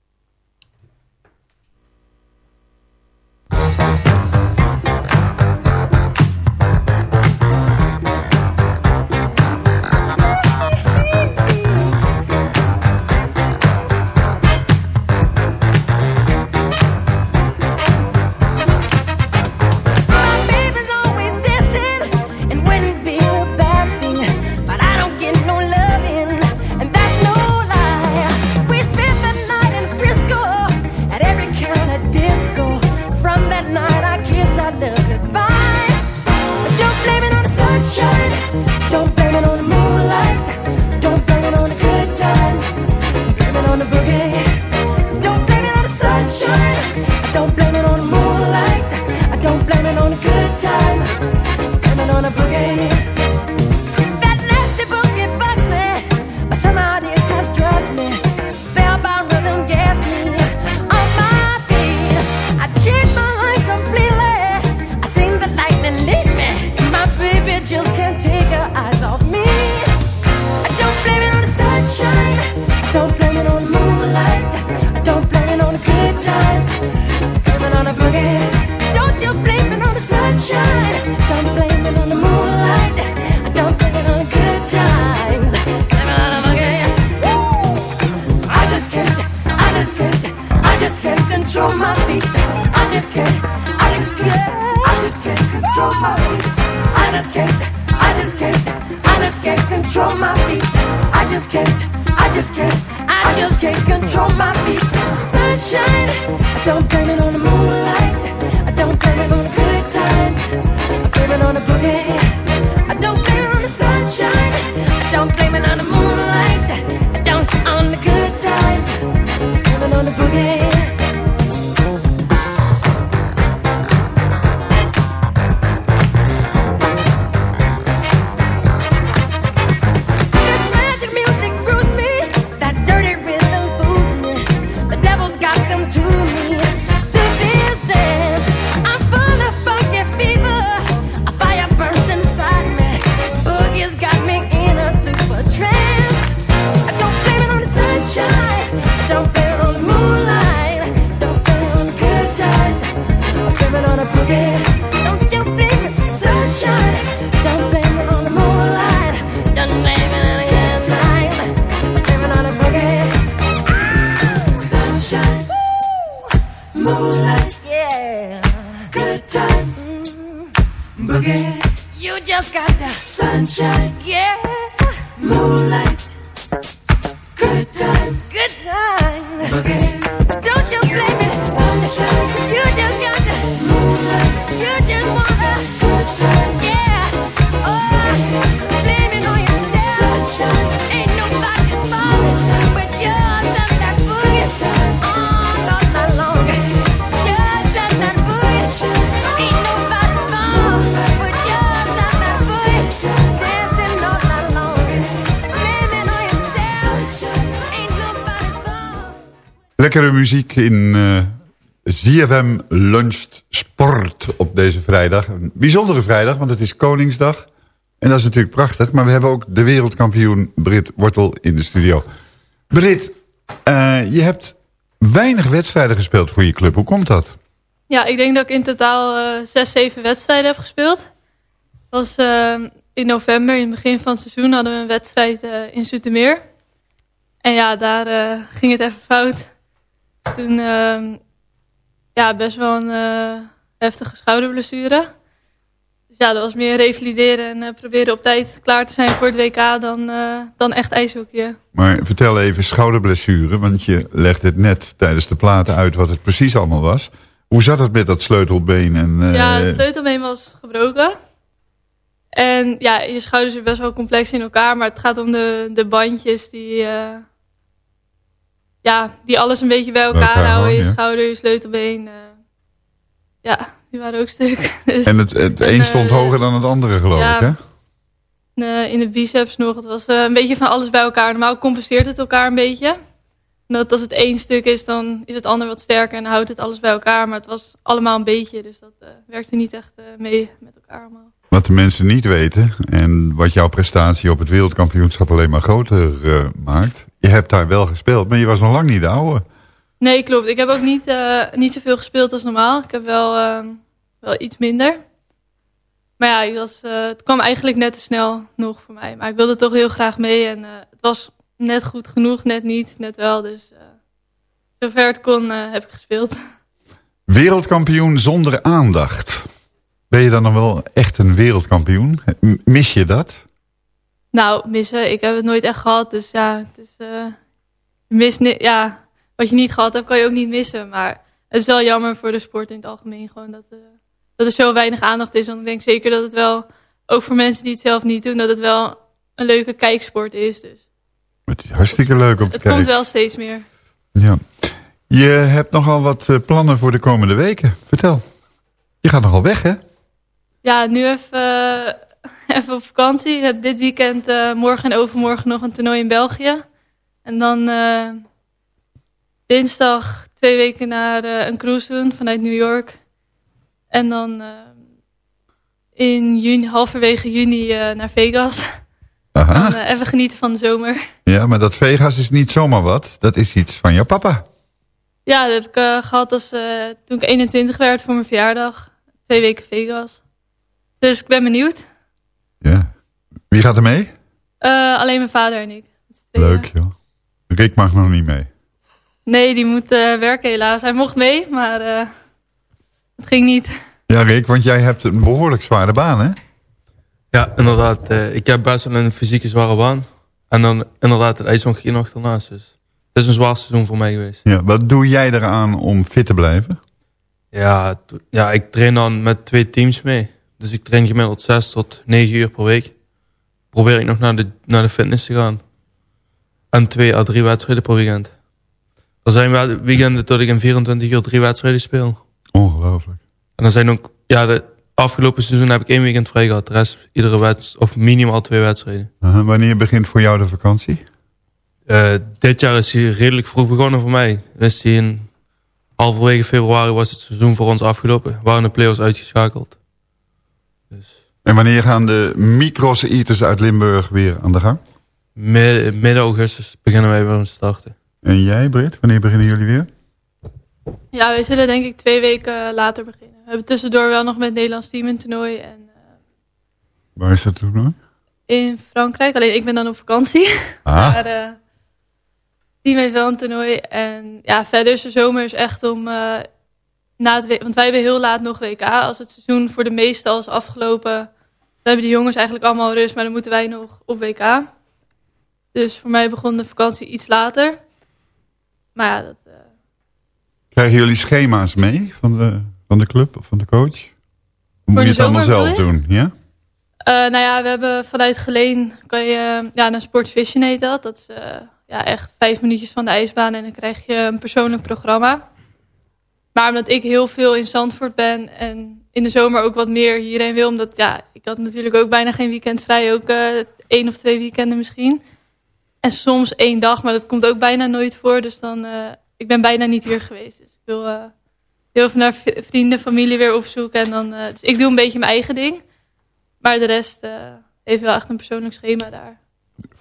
Lekkere muziek in eh ZFM Luncht Sport op deze vrijdag. Een bijzondere vrijdag, want het is Koningsdag. En dat is natuurlijk prachtig. Maar we hebben ook de wereldkampioen Brit Wortel in de studio. Brit, eh, je hebt weinig wedstrijden gespeeld voor je club. Hoe komt dat?
Ja, ik denk dat ik in totaal eh, zes, zeven wedstrijden heb gespeeld. Dat was in november, in het begin van het seizoen, hadden we een wedstrijd in Zoetermeer. En ja, daar ging het even fout. Toen, ehm, ja, best wel een eh, heftige schouderblessure. Dus ja, dat was meer revalideren en eh, proberen op tijd klaar te zijn voor het WK dan, eh, dan echt ijshockeyen.
Maar vertel even schouderblessure, want je legt het net tijdens de platen uit wat het precies allemaal was. Hoe zat het met dat sleutelbeen? En,
Ja, het sleutelbeen was gebroken. En ja, je schouders zijn best wel complex in elkaar. Maar het gaat om de, de bandjes die, ja, die alles een beetje bij elkaar,
elkaar
houden.
houden,
Je
ja.
schouder, je sleutelbeen. eh. ja, die waren ook stuk. Dus,
En het, het
en,
een stond
eh,
hoger dan het andere, geloof
ja.
ik, hè?
eh, in de biceps nog. Het was een beetje van alles bij elkaar. Normaal compenseert het elkaar een beetje. En dat als het één stuk is, dan is het ander wat sterker en dan houdt het alles bij elkaar. Maar het was allemaal een beetje, dus dat werkte niet echt mee met elkaar allemaal.
Wat de mensen niet weten en wat jouw prestatie op het wereldkampioenschap alleen maar groter maakt. Je hebt daar wel gespeeld, maar je was nog lang niet de oude.
Nee, klopt. Ik heb ook niet, eh, niet zoveel gespeeld als normaal. Ik heb wel, ehm, wel iets minder. Maar ja, ik was, eh, het kwam eigenlijk net te snel nog voor mij. Maar ik wilde toch heel graag mee. En eh, het was net goed genoeg, net niet, net wel. Dus zover het kon heb ik gespeeld.
Wereldkampioen zonder aandacht. Ben je dan nog wel echt een wereldkampioen? Mis je dat?
Nou, missen, ik heb het nooit echt gehad. Dus ja, het is, mist ni- ja, wat je niet gehad hebt, kan je ook niet missen. Maar het is wel jammer voor de sport in het algemeen. Gewoon dat, eh, dat er zo weinig aandacht is. Want ik denk zeker dat het wel, ook voor mensen die het zelf niet doen, dat het wel een leuke kijksport is. Dus
Het is hartstikke leuk om te
het
kijken.
komt wel steeds meer.
Ja. Je hebt nogal wat eh, plannen voor de komende weken. Vertel. Je gaat nogal weg, hè?
Ja, nu even, even op vakantie. Ik heb dit weekend, eh, morgen en overmorgen nog een toernooi in België. En dan eh, dinsdag twee weken naar eh, een cruise doen vanuit New York. En dan in juni, halverwege juni naar Vegas.
Aha.
Dan, even genieten van de zomer.
Ja, maar dat Vegas is niet zomaar wat. Dat is iets van jouw papa.
Ja, dat heb ik eh, gehad als, toen ik 21 werd voor mijn verjaardag. Twee weken Vegas. Dus ik ben benieuwd.
Wie gaat er mee?
Eh, alleen mijn vader en ik.
Leuk, joh. Rick mag nog niet mee.
Nee, die moet eh, werken helaas. Hij mocht mee, maar eh, het ging niet.
Ja, Rick, want jij hebt een behoorlijk zware baan, hè?
Ja, inderdaad. eh, ik heb best wel een fysieke zware baan. En dan inderdaad het ijshockey nog daarnaast. Dus het is een zwaar seizoen voor mij geweest.
Ja, wat doe jij eraan om fit te blijven?
Ja, ja, ik train dan met twee teams mee. Dus ik train gemiddeld 6 tot 9 uur per week. Probeer ik nog naar de, naar de fitness te gaan. En twee à drie wedstrijden per weekend. Er zijn we- weekenden dat ik in 24 uur drie wedstrijden speel.
Ongelooflijk.
En dan zijn ook, ja, de afgelopen seizoen heb ik één weekend vrij gehad. De rest iedere wedstrijd, of minimaal twee wedstrijden.
Uh, wanneer begint voor jou de vakantie?
Eh, dit jaar is hij redelijk vroeg begonnen voor mij. Is hij in halverwege februari was het seizoen voor ons afgelopen. We waren de play-offs uitgeschakeld.
En wanneer gaan de Micros Eaters uit Limburg weer aan de gang?
Midden, augustus beginnen wij weer aan te starten.
En jij, Britt, wanneer beginnen jullie weer?
Ja, we zullen denk ik twee weken later beginnen. We hebben tussendoor wel nog met het Nederlands team een toernooi en,
Waar is dat toernooi?
in Frankrijk. Alleen ik ben dan op vakantie.
Ah.
maar eh team heeft wel een toernooi. En ja, verder is de zomer is echt om... eh, na het want wij hebben heel laat nog WK. Als het seizoen voor de meesten al is afgelopen... hebben die jongens eigenlijk allemaal rust. Maar dan moeten wij nog op WK. Dus voor mij begon de vakantie iets later. Maar ja, dat,
Krijgen jullie schema's mee van de, van de club of van de coach? Moet
de
je het allemaal zelf doen? Ja?
Eh, nou ja, we hebben vanuit Geleen kan je ja, naar Sport Vision heet dat. Dat is eh, ja, echt vijf minuutjes van de ijsbaan en dan krijg je een persoonlijk programma. Maar omdat ik heel veel in Zandvoort ben en in de zomer ook wat meer hierheen wil. Omdat ja, ik had natuurlijk ook bijna geen weekend vrij. Ook eh één of twee weekenden misschien. En soms één dag, maar dat komt ook bijna nooit voor. Dus dan, eh, ik ben bijna niet hier geweest. Dus ik wil eh, heel veel naar vrienden, familie weer opzoeken. En dan, dus ik doe een beetje mijn eigen ding. Maar de rest heeft wel echt een persoonlijk schema daar.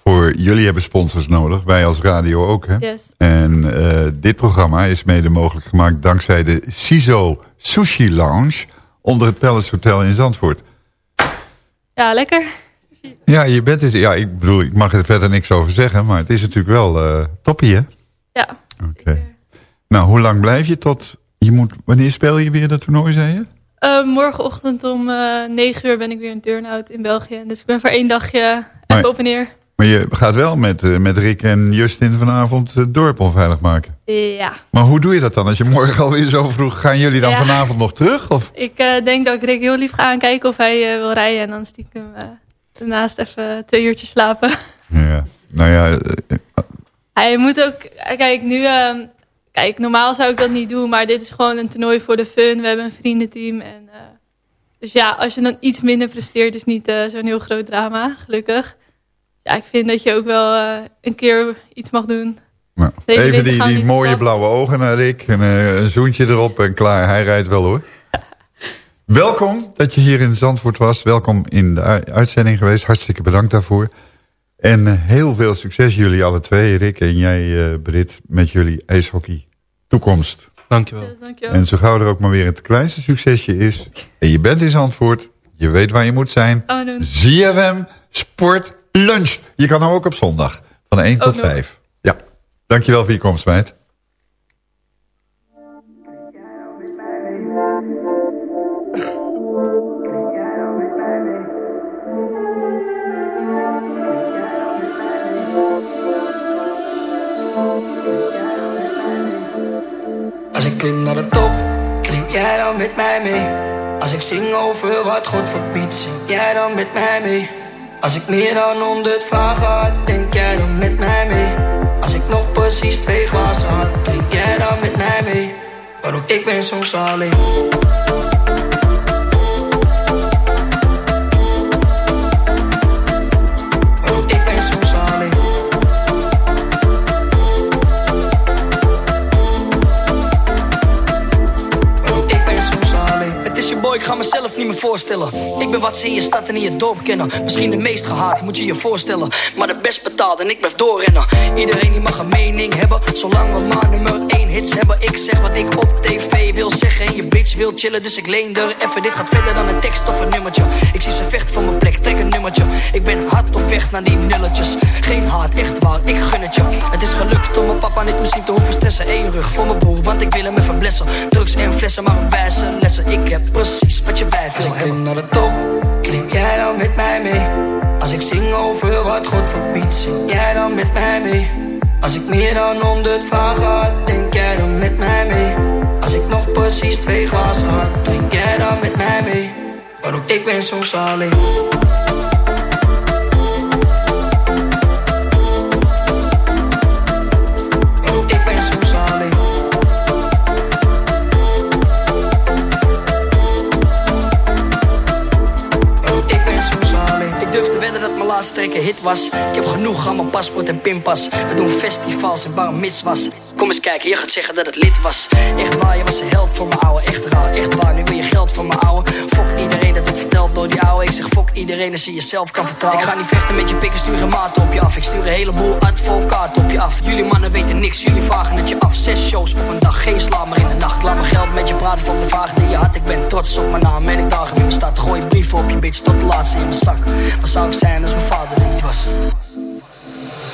Voor jullie hebben sponsors nodig, wij als radio ook. Hè?
Yes.
En dit programma is mede mogelijk gemaakt dankzij de CISO Sushi Lounge onder het Palace Hotel in Zandvoort.
Ja, lekker.
Ja, je bent het, ja, ik bedoel, ik mag er verder niks over zeggen, maar het is natuurlijk wel eh toppie, hè?
Ja.
Oké. Nou, hoe lang blijf je tot, je moet, wanneer speel je weer dat toernooi, zei je?
Eh, morgenochtend om eh 9 uur ben ik weer in Turnhout in België. Dus ik ben voor één dagje
Maar-
even op en neer.
Maar je gaat wel met, eh, met Rick en Justin vanavond het dorp onveilig maken.
Ja.
Maar hoe doe je dat dan? Als je morgen alweer zo vroeg, gaan jullie dan
Ja.
vanavond nog terug? Of?
Ik eh, denk dat ik Rick heel lief ga aankijken of hij eh, wil rijden. En dan stiekem eh daarnaast even twee uurtjes slapen.
Ja, nou ja,
Hij moet ook... Kijk, nu... ehm, kijk, normaal zou ik dat niet doen. Maar dit is gewoon een toernooi voor de fun. We hebben een vriendenteam. En, dus ja, als je dan iets minder presteert... is niet zo'n heel groot drama, gelukkig. Ja, ik vind dat je ook wel eh, een keer iets mag doen.
nou, even die, die mooie
af.
blauwe ogen naar Rick. En, eh, een zoentje erop en klaar. Hij rijdt wel hoor. Welkom dat je hier in Zandvoort was. Welkom in de uitzending geweest. Hartstikke bedankt daarvoor. En eh, heel veel succes jullie alle twee, Rick en jij, eh Brit, met jullie ijshockey toekomst.
Dankjewel.
dankjewel.
En zo gauw er ook maar weer het kleinste succesje is. En je bent in Zandvoort. Je weet waar je moet zijn. ZFM Sport Lunch. Je kan nou ook op zondag. Van 1 tot
nog.
5. Ja. Dankjewel voor je komst, meid.
Als ik klim naar de top, klim jij dan met mij mee. Als ik zing over wat God verbiedt, zing jij dan met mij mee. Als ik meer dan honderd vragen had, denk jij dan met mij mee. Als ik nog precies twee glazen had, drink jij dan met mij mee. Want ook ik ben soms alleen. Ik ben wat ze in je stad en in je dorp kennen. Misschien de meest gehaat, moet je je voorstellen. Maar de best betaald en ik blijf doorrennen. Iedereen die mag een mening hebben, zolang we maar nummer 1 hits hebben. Ik zeg wat ik op tv wil zeggen. En je bitch wil chillen, dus ik leen er even. Dit gaat verder dan een tekst of een nummertje. Ik zie ze vechten van mijn plek, trek een nummertje. Ik ben hard op weg naar die nulletjes. Geen haat, echt waar, ik gun het je. Het is gelukt om mijn papa niet misschien te hoeven stressen. Eén rug voor mijn broer, want ik wil hem even blessen. Drugs en flessen, maar ook wijze lessen. Ik heb precies wat je wijf wil hebben. naar de top, klim jij dan met mij mee? Als ik zing over wat God verbiedt, zing jij dan met mij mee? Als ik meer dan honderd vragen had, denk jij dan met mij mee? Als ik nog precies twee glazen had, drink jij dan met mij mee? Want ik ben soms alleen. Dat een hit was. Ik heb genoeg aan mijn paspoort en pinpas. We doen festivals en bar was. Kom eens kijken, je gaat zeggen dat het lid was. Echt waar, je was een held voor mijn ouwe. Echt raar, echt waar, nu wil je geld voor mijn ouwe. Fok iedereen dat het verteld door die ouwe. Ik zeg fok iedereen als je jezelf kan vertrouwen. Ik ga niet vechten met je pikken, stuur een maat op je af. Ik stuur een heleboel advocaat op je af. Jullie mannen weten niks, jullie vragen het je af. Zes shows op een dag, geen sla maar in de nacht. Laat me geld met je praten van de vragen die je had. Ik ben trots op mijn naam en ik dagen met me staat. Gooi brieven op je bitch tot de laatste in mijn zak. Wat zou ik zijn als mijn vader er niet was?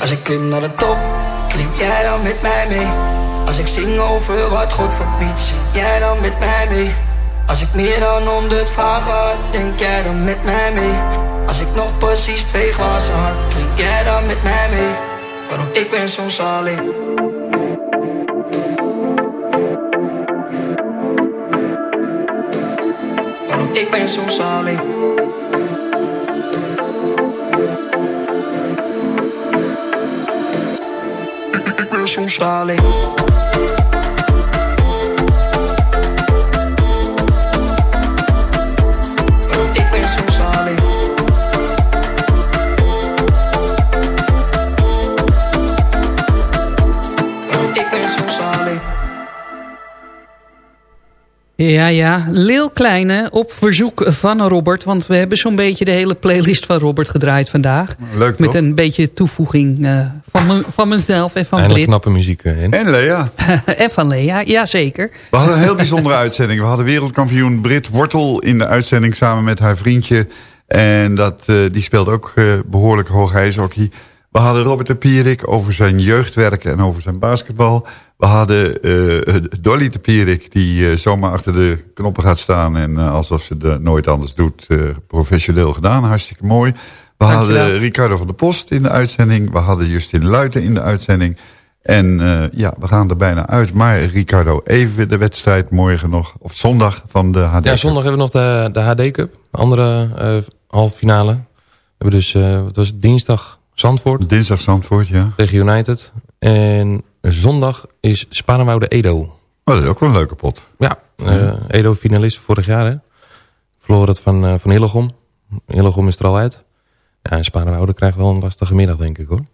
Als ik klim naar de top, klim jij dan met mij mee? Als ik zing over wat God verbiedt, zing jij dan met mij mee? Als ik meer dan honderd vragen had, denk jij dan met mij mee? Als ik nog precies twee glazen had, drink jij dan met mij mee? Ook ik ben soms alleen. Ik ben soms alleen. Ik ben soms alleen.
Ja, ja. Leel Kleine op verzoek van Robert. Want we hebben zo'n beetje de hele playlist van Robert gedraaid vandaag.
Leuk
Met
toch?
een beetje toevoeging eh, van, me- van mezelf en van
Eindelijk
Brit.
knappe muziek. eh.
En Lea.
en van Lea, ja zeker.
We hadden een heel bijzondere uitzending. We hadden wereldkampioen Brit Wortel in de uitzending samen met haar vriendje. En dat, eh, die speelt ook eh, behoorlijk hoog ijshockey. We hadden Robert de Pierik over zijn jeugdwerk en over zijn basketbal. We hadden eh, Dolly de Pierik die eh, zomaar achter de knoppen gaat staan... en eh, alsof ze het nooit anders doet, professioneel gedaan. Hartstikke mooi. We
Dankjewel.
hadden Ricardo van der Post in de uitzending. We hadden Justin Luiten in de uitzending. En ja, we gaan er bijna uit. Maar Ricardo, even de wedstrijd morgen nog, of zondag van de HD.
Ja, zondag hebben we nog de, de HD Cup. Andere halve finale. We hebben dus, wat was het, dinsdag Zandvoort.
Dinsdag Zandvoort, ja.
Tegen United. En zondag is Sparenwoude Edo.
Oh, dat is ook wel een leuke pot.
Ja, eh, Edo finalist vorig jaar hè. Verloor het van, eh, van Hillegom. Hillegom is er al uit. Ja, en Sparenwoude krijgt wel een lastige middag denk ik hoor.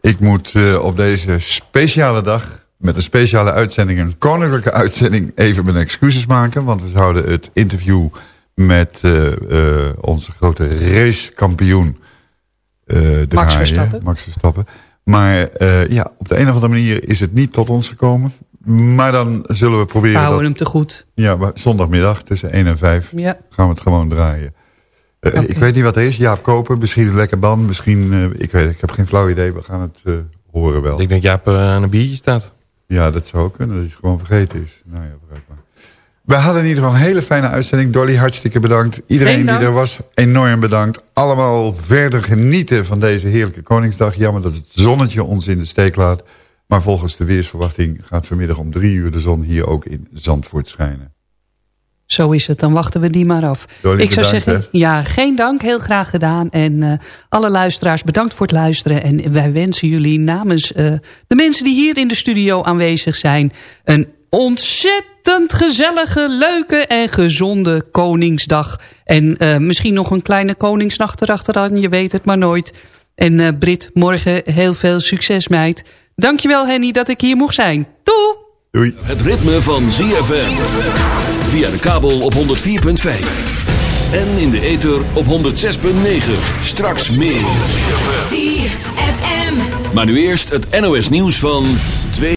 Ik moet eh, op deze speciale dag, met een speciale uitzending, een koninklijke uitzending, even mijn excuses maken. Want we zouden het interview met eh, eh, onze grote racekampioen eh.
Max Verstappen.
Max Verstappen. Maar eh, ja, op de een of andere manier is het niet tot ons gekomen. Maar dan zullen we
We
proberen
houden
dat...
hem te goed.
Ja, maar zondagmiddag tussen 1 en 5
Ja.
gaan we het gewoon draaien. Eh. Ik weet niet wat er is. Jaap Koper, misschien een lekker band. Misschien, eh, ik weet ik heb geen flauw idee. We gaan het eh, horen wel.
Ik denk Jaap aan een biertje staat.
Ja, dat zou ook kunnen. Dat hij het gewoon vergeten is. Nou ja, maar. We hadden in ieder geval een hele fijne uitzending. Dolly, hartstikke bedankt. Iedereen die er was, enorm bedankt. Allemaal verder genieten van deze heerlijke Koningsdag. Jammer dat het zonnetje ons in de steek laat. Maar volgens de weersverwachting gaat vanmiddag om drie uur de zon hier ook in Zandvoort schijnen.
Zo is het, dan wachten we die maar af.
Dolly,
ik zou
bedankt,
zeggen, ja, geen dank, heel graag gedaan. En eh, alle luisteraars, bedankt voor het luisteren. En wij wensen jullie namens eh, de mensen die hier in de studio aanwezig zijn... een ontzettend gezellige, leuke en gezonde Koningsdag. En eh, misschien nog een kleine Koningsnacht erachteraan, je weet het maar nooit. En eh Brit, morgen heel veel succes, meid. Dankjewel, Henny, dat ik hier mocht zijn. Doei!
Doei.
Het ritme van ZFM. Via de kabel op 104.5. En in de ether op 106.9. Straks meer.
ZFM.
Maar nu eerst het NOS nieuws van...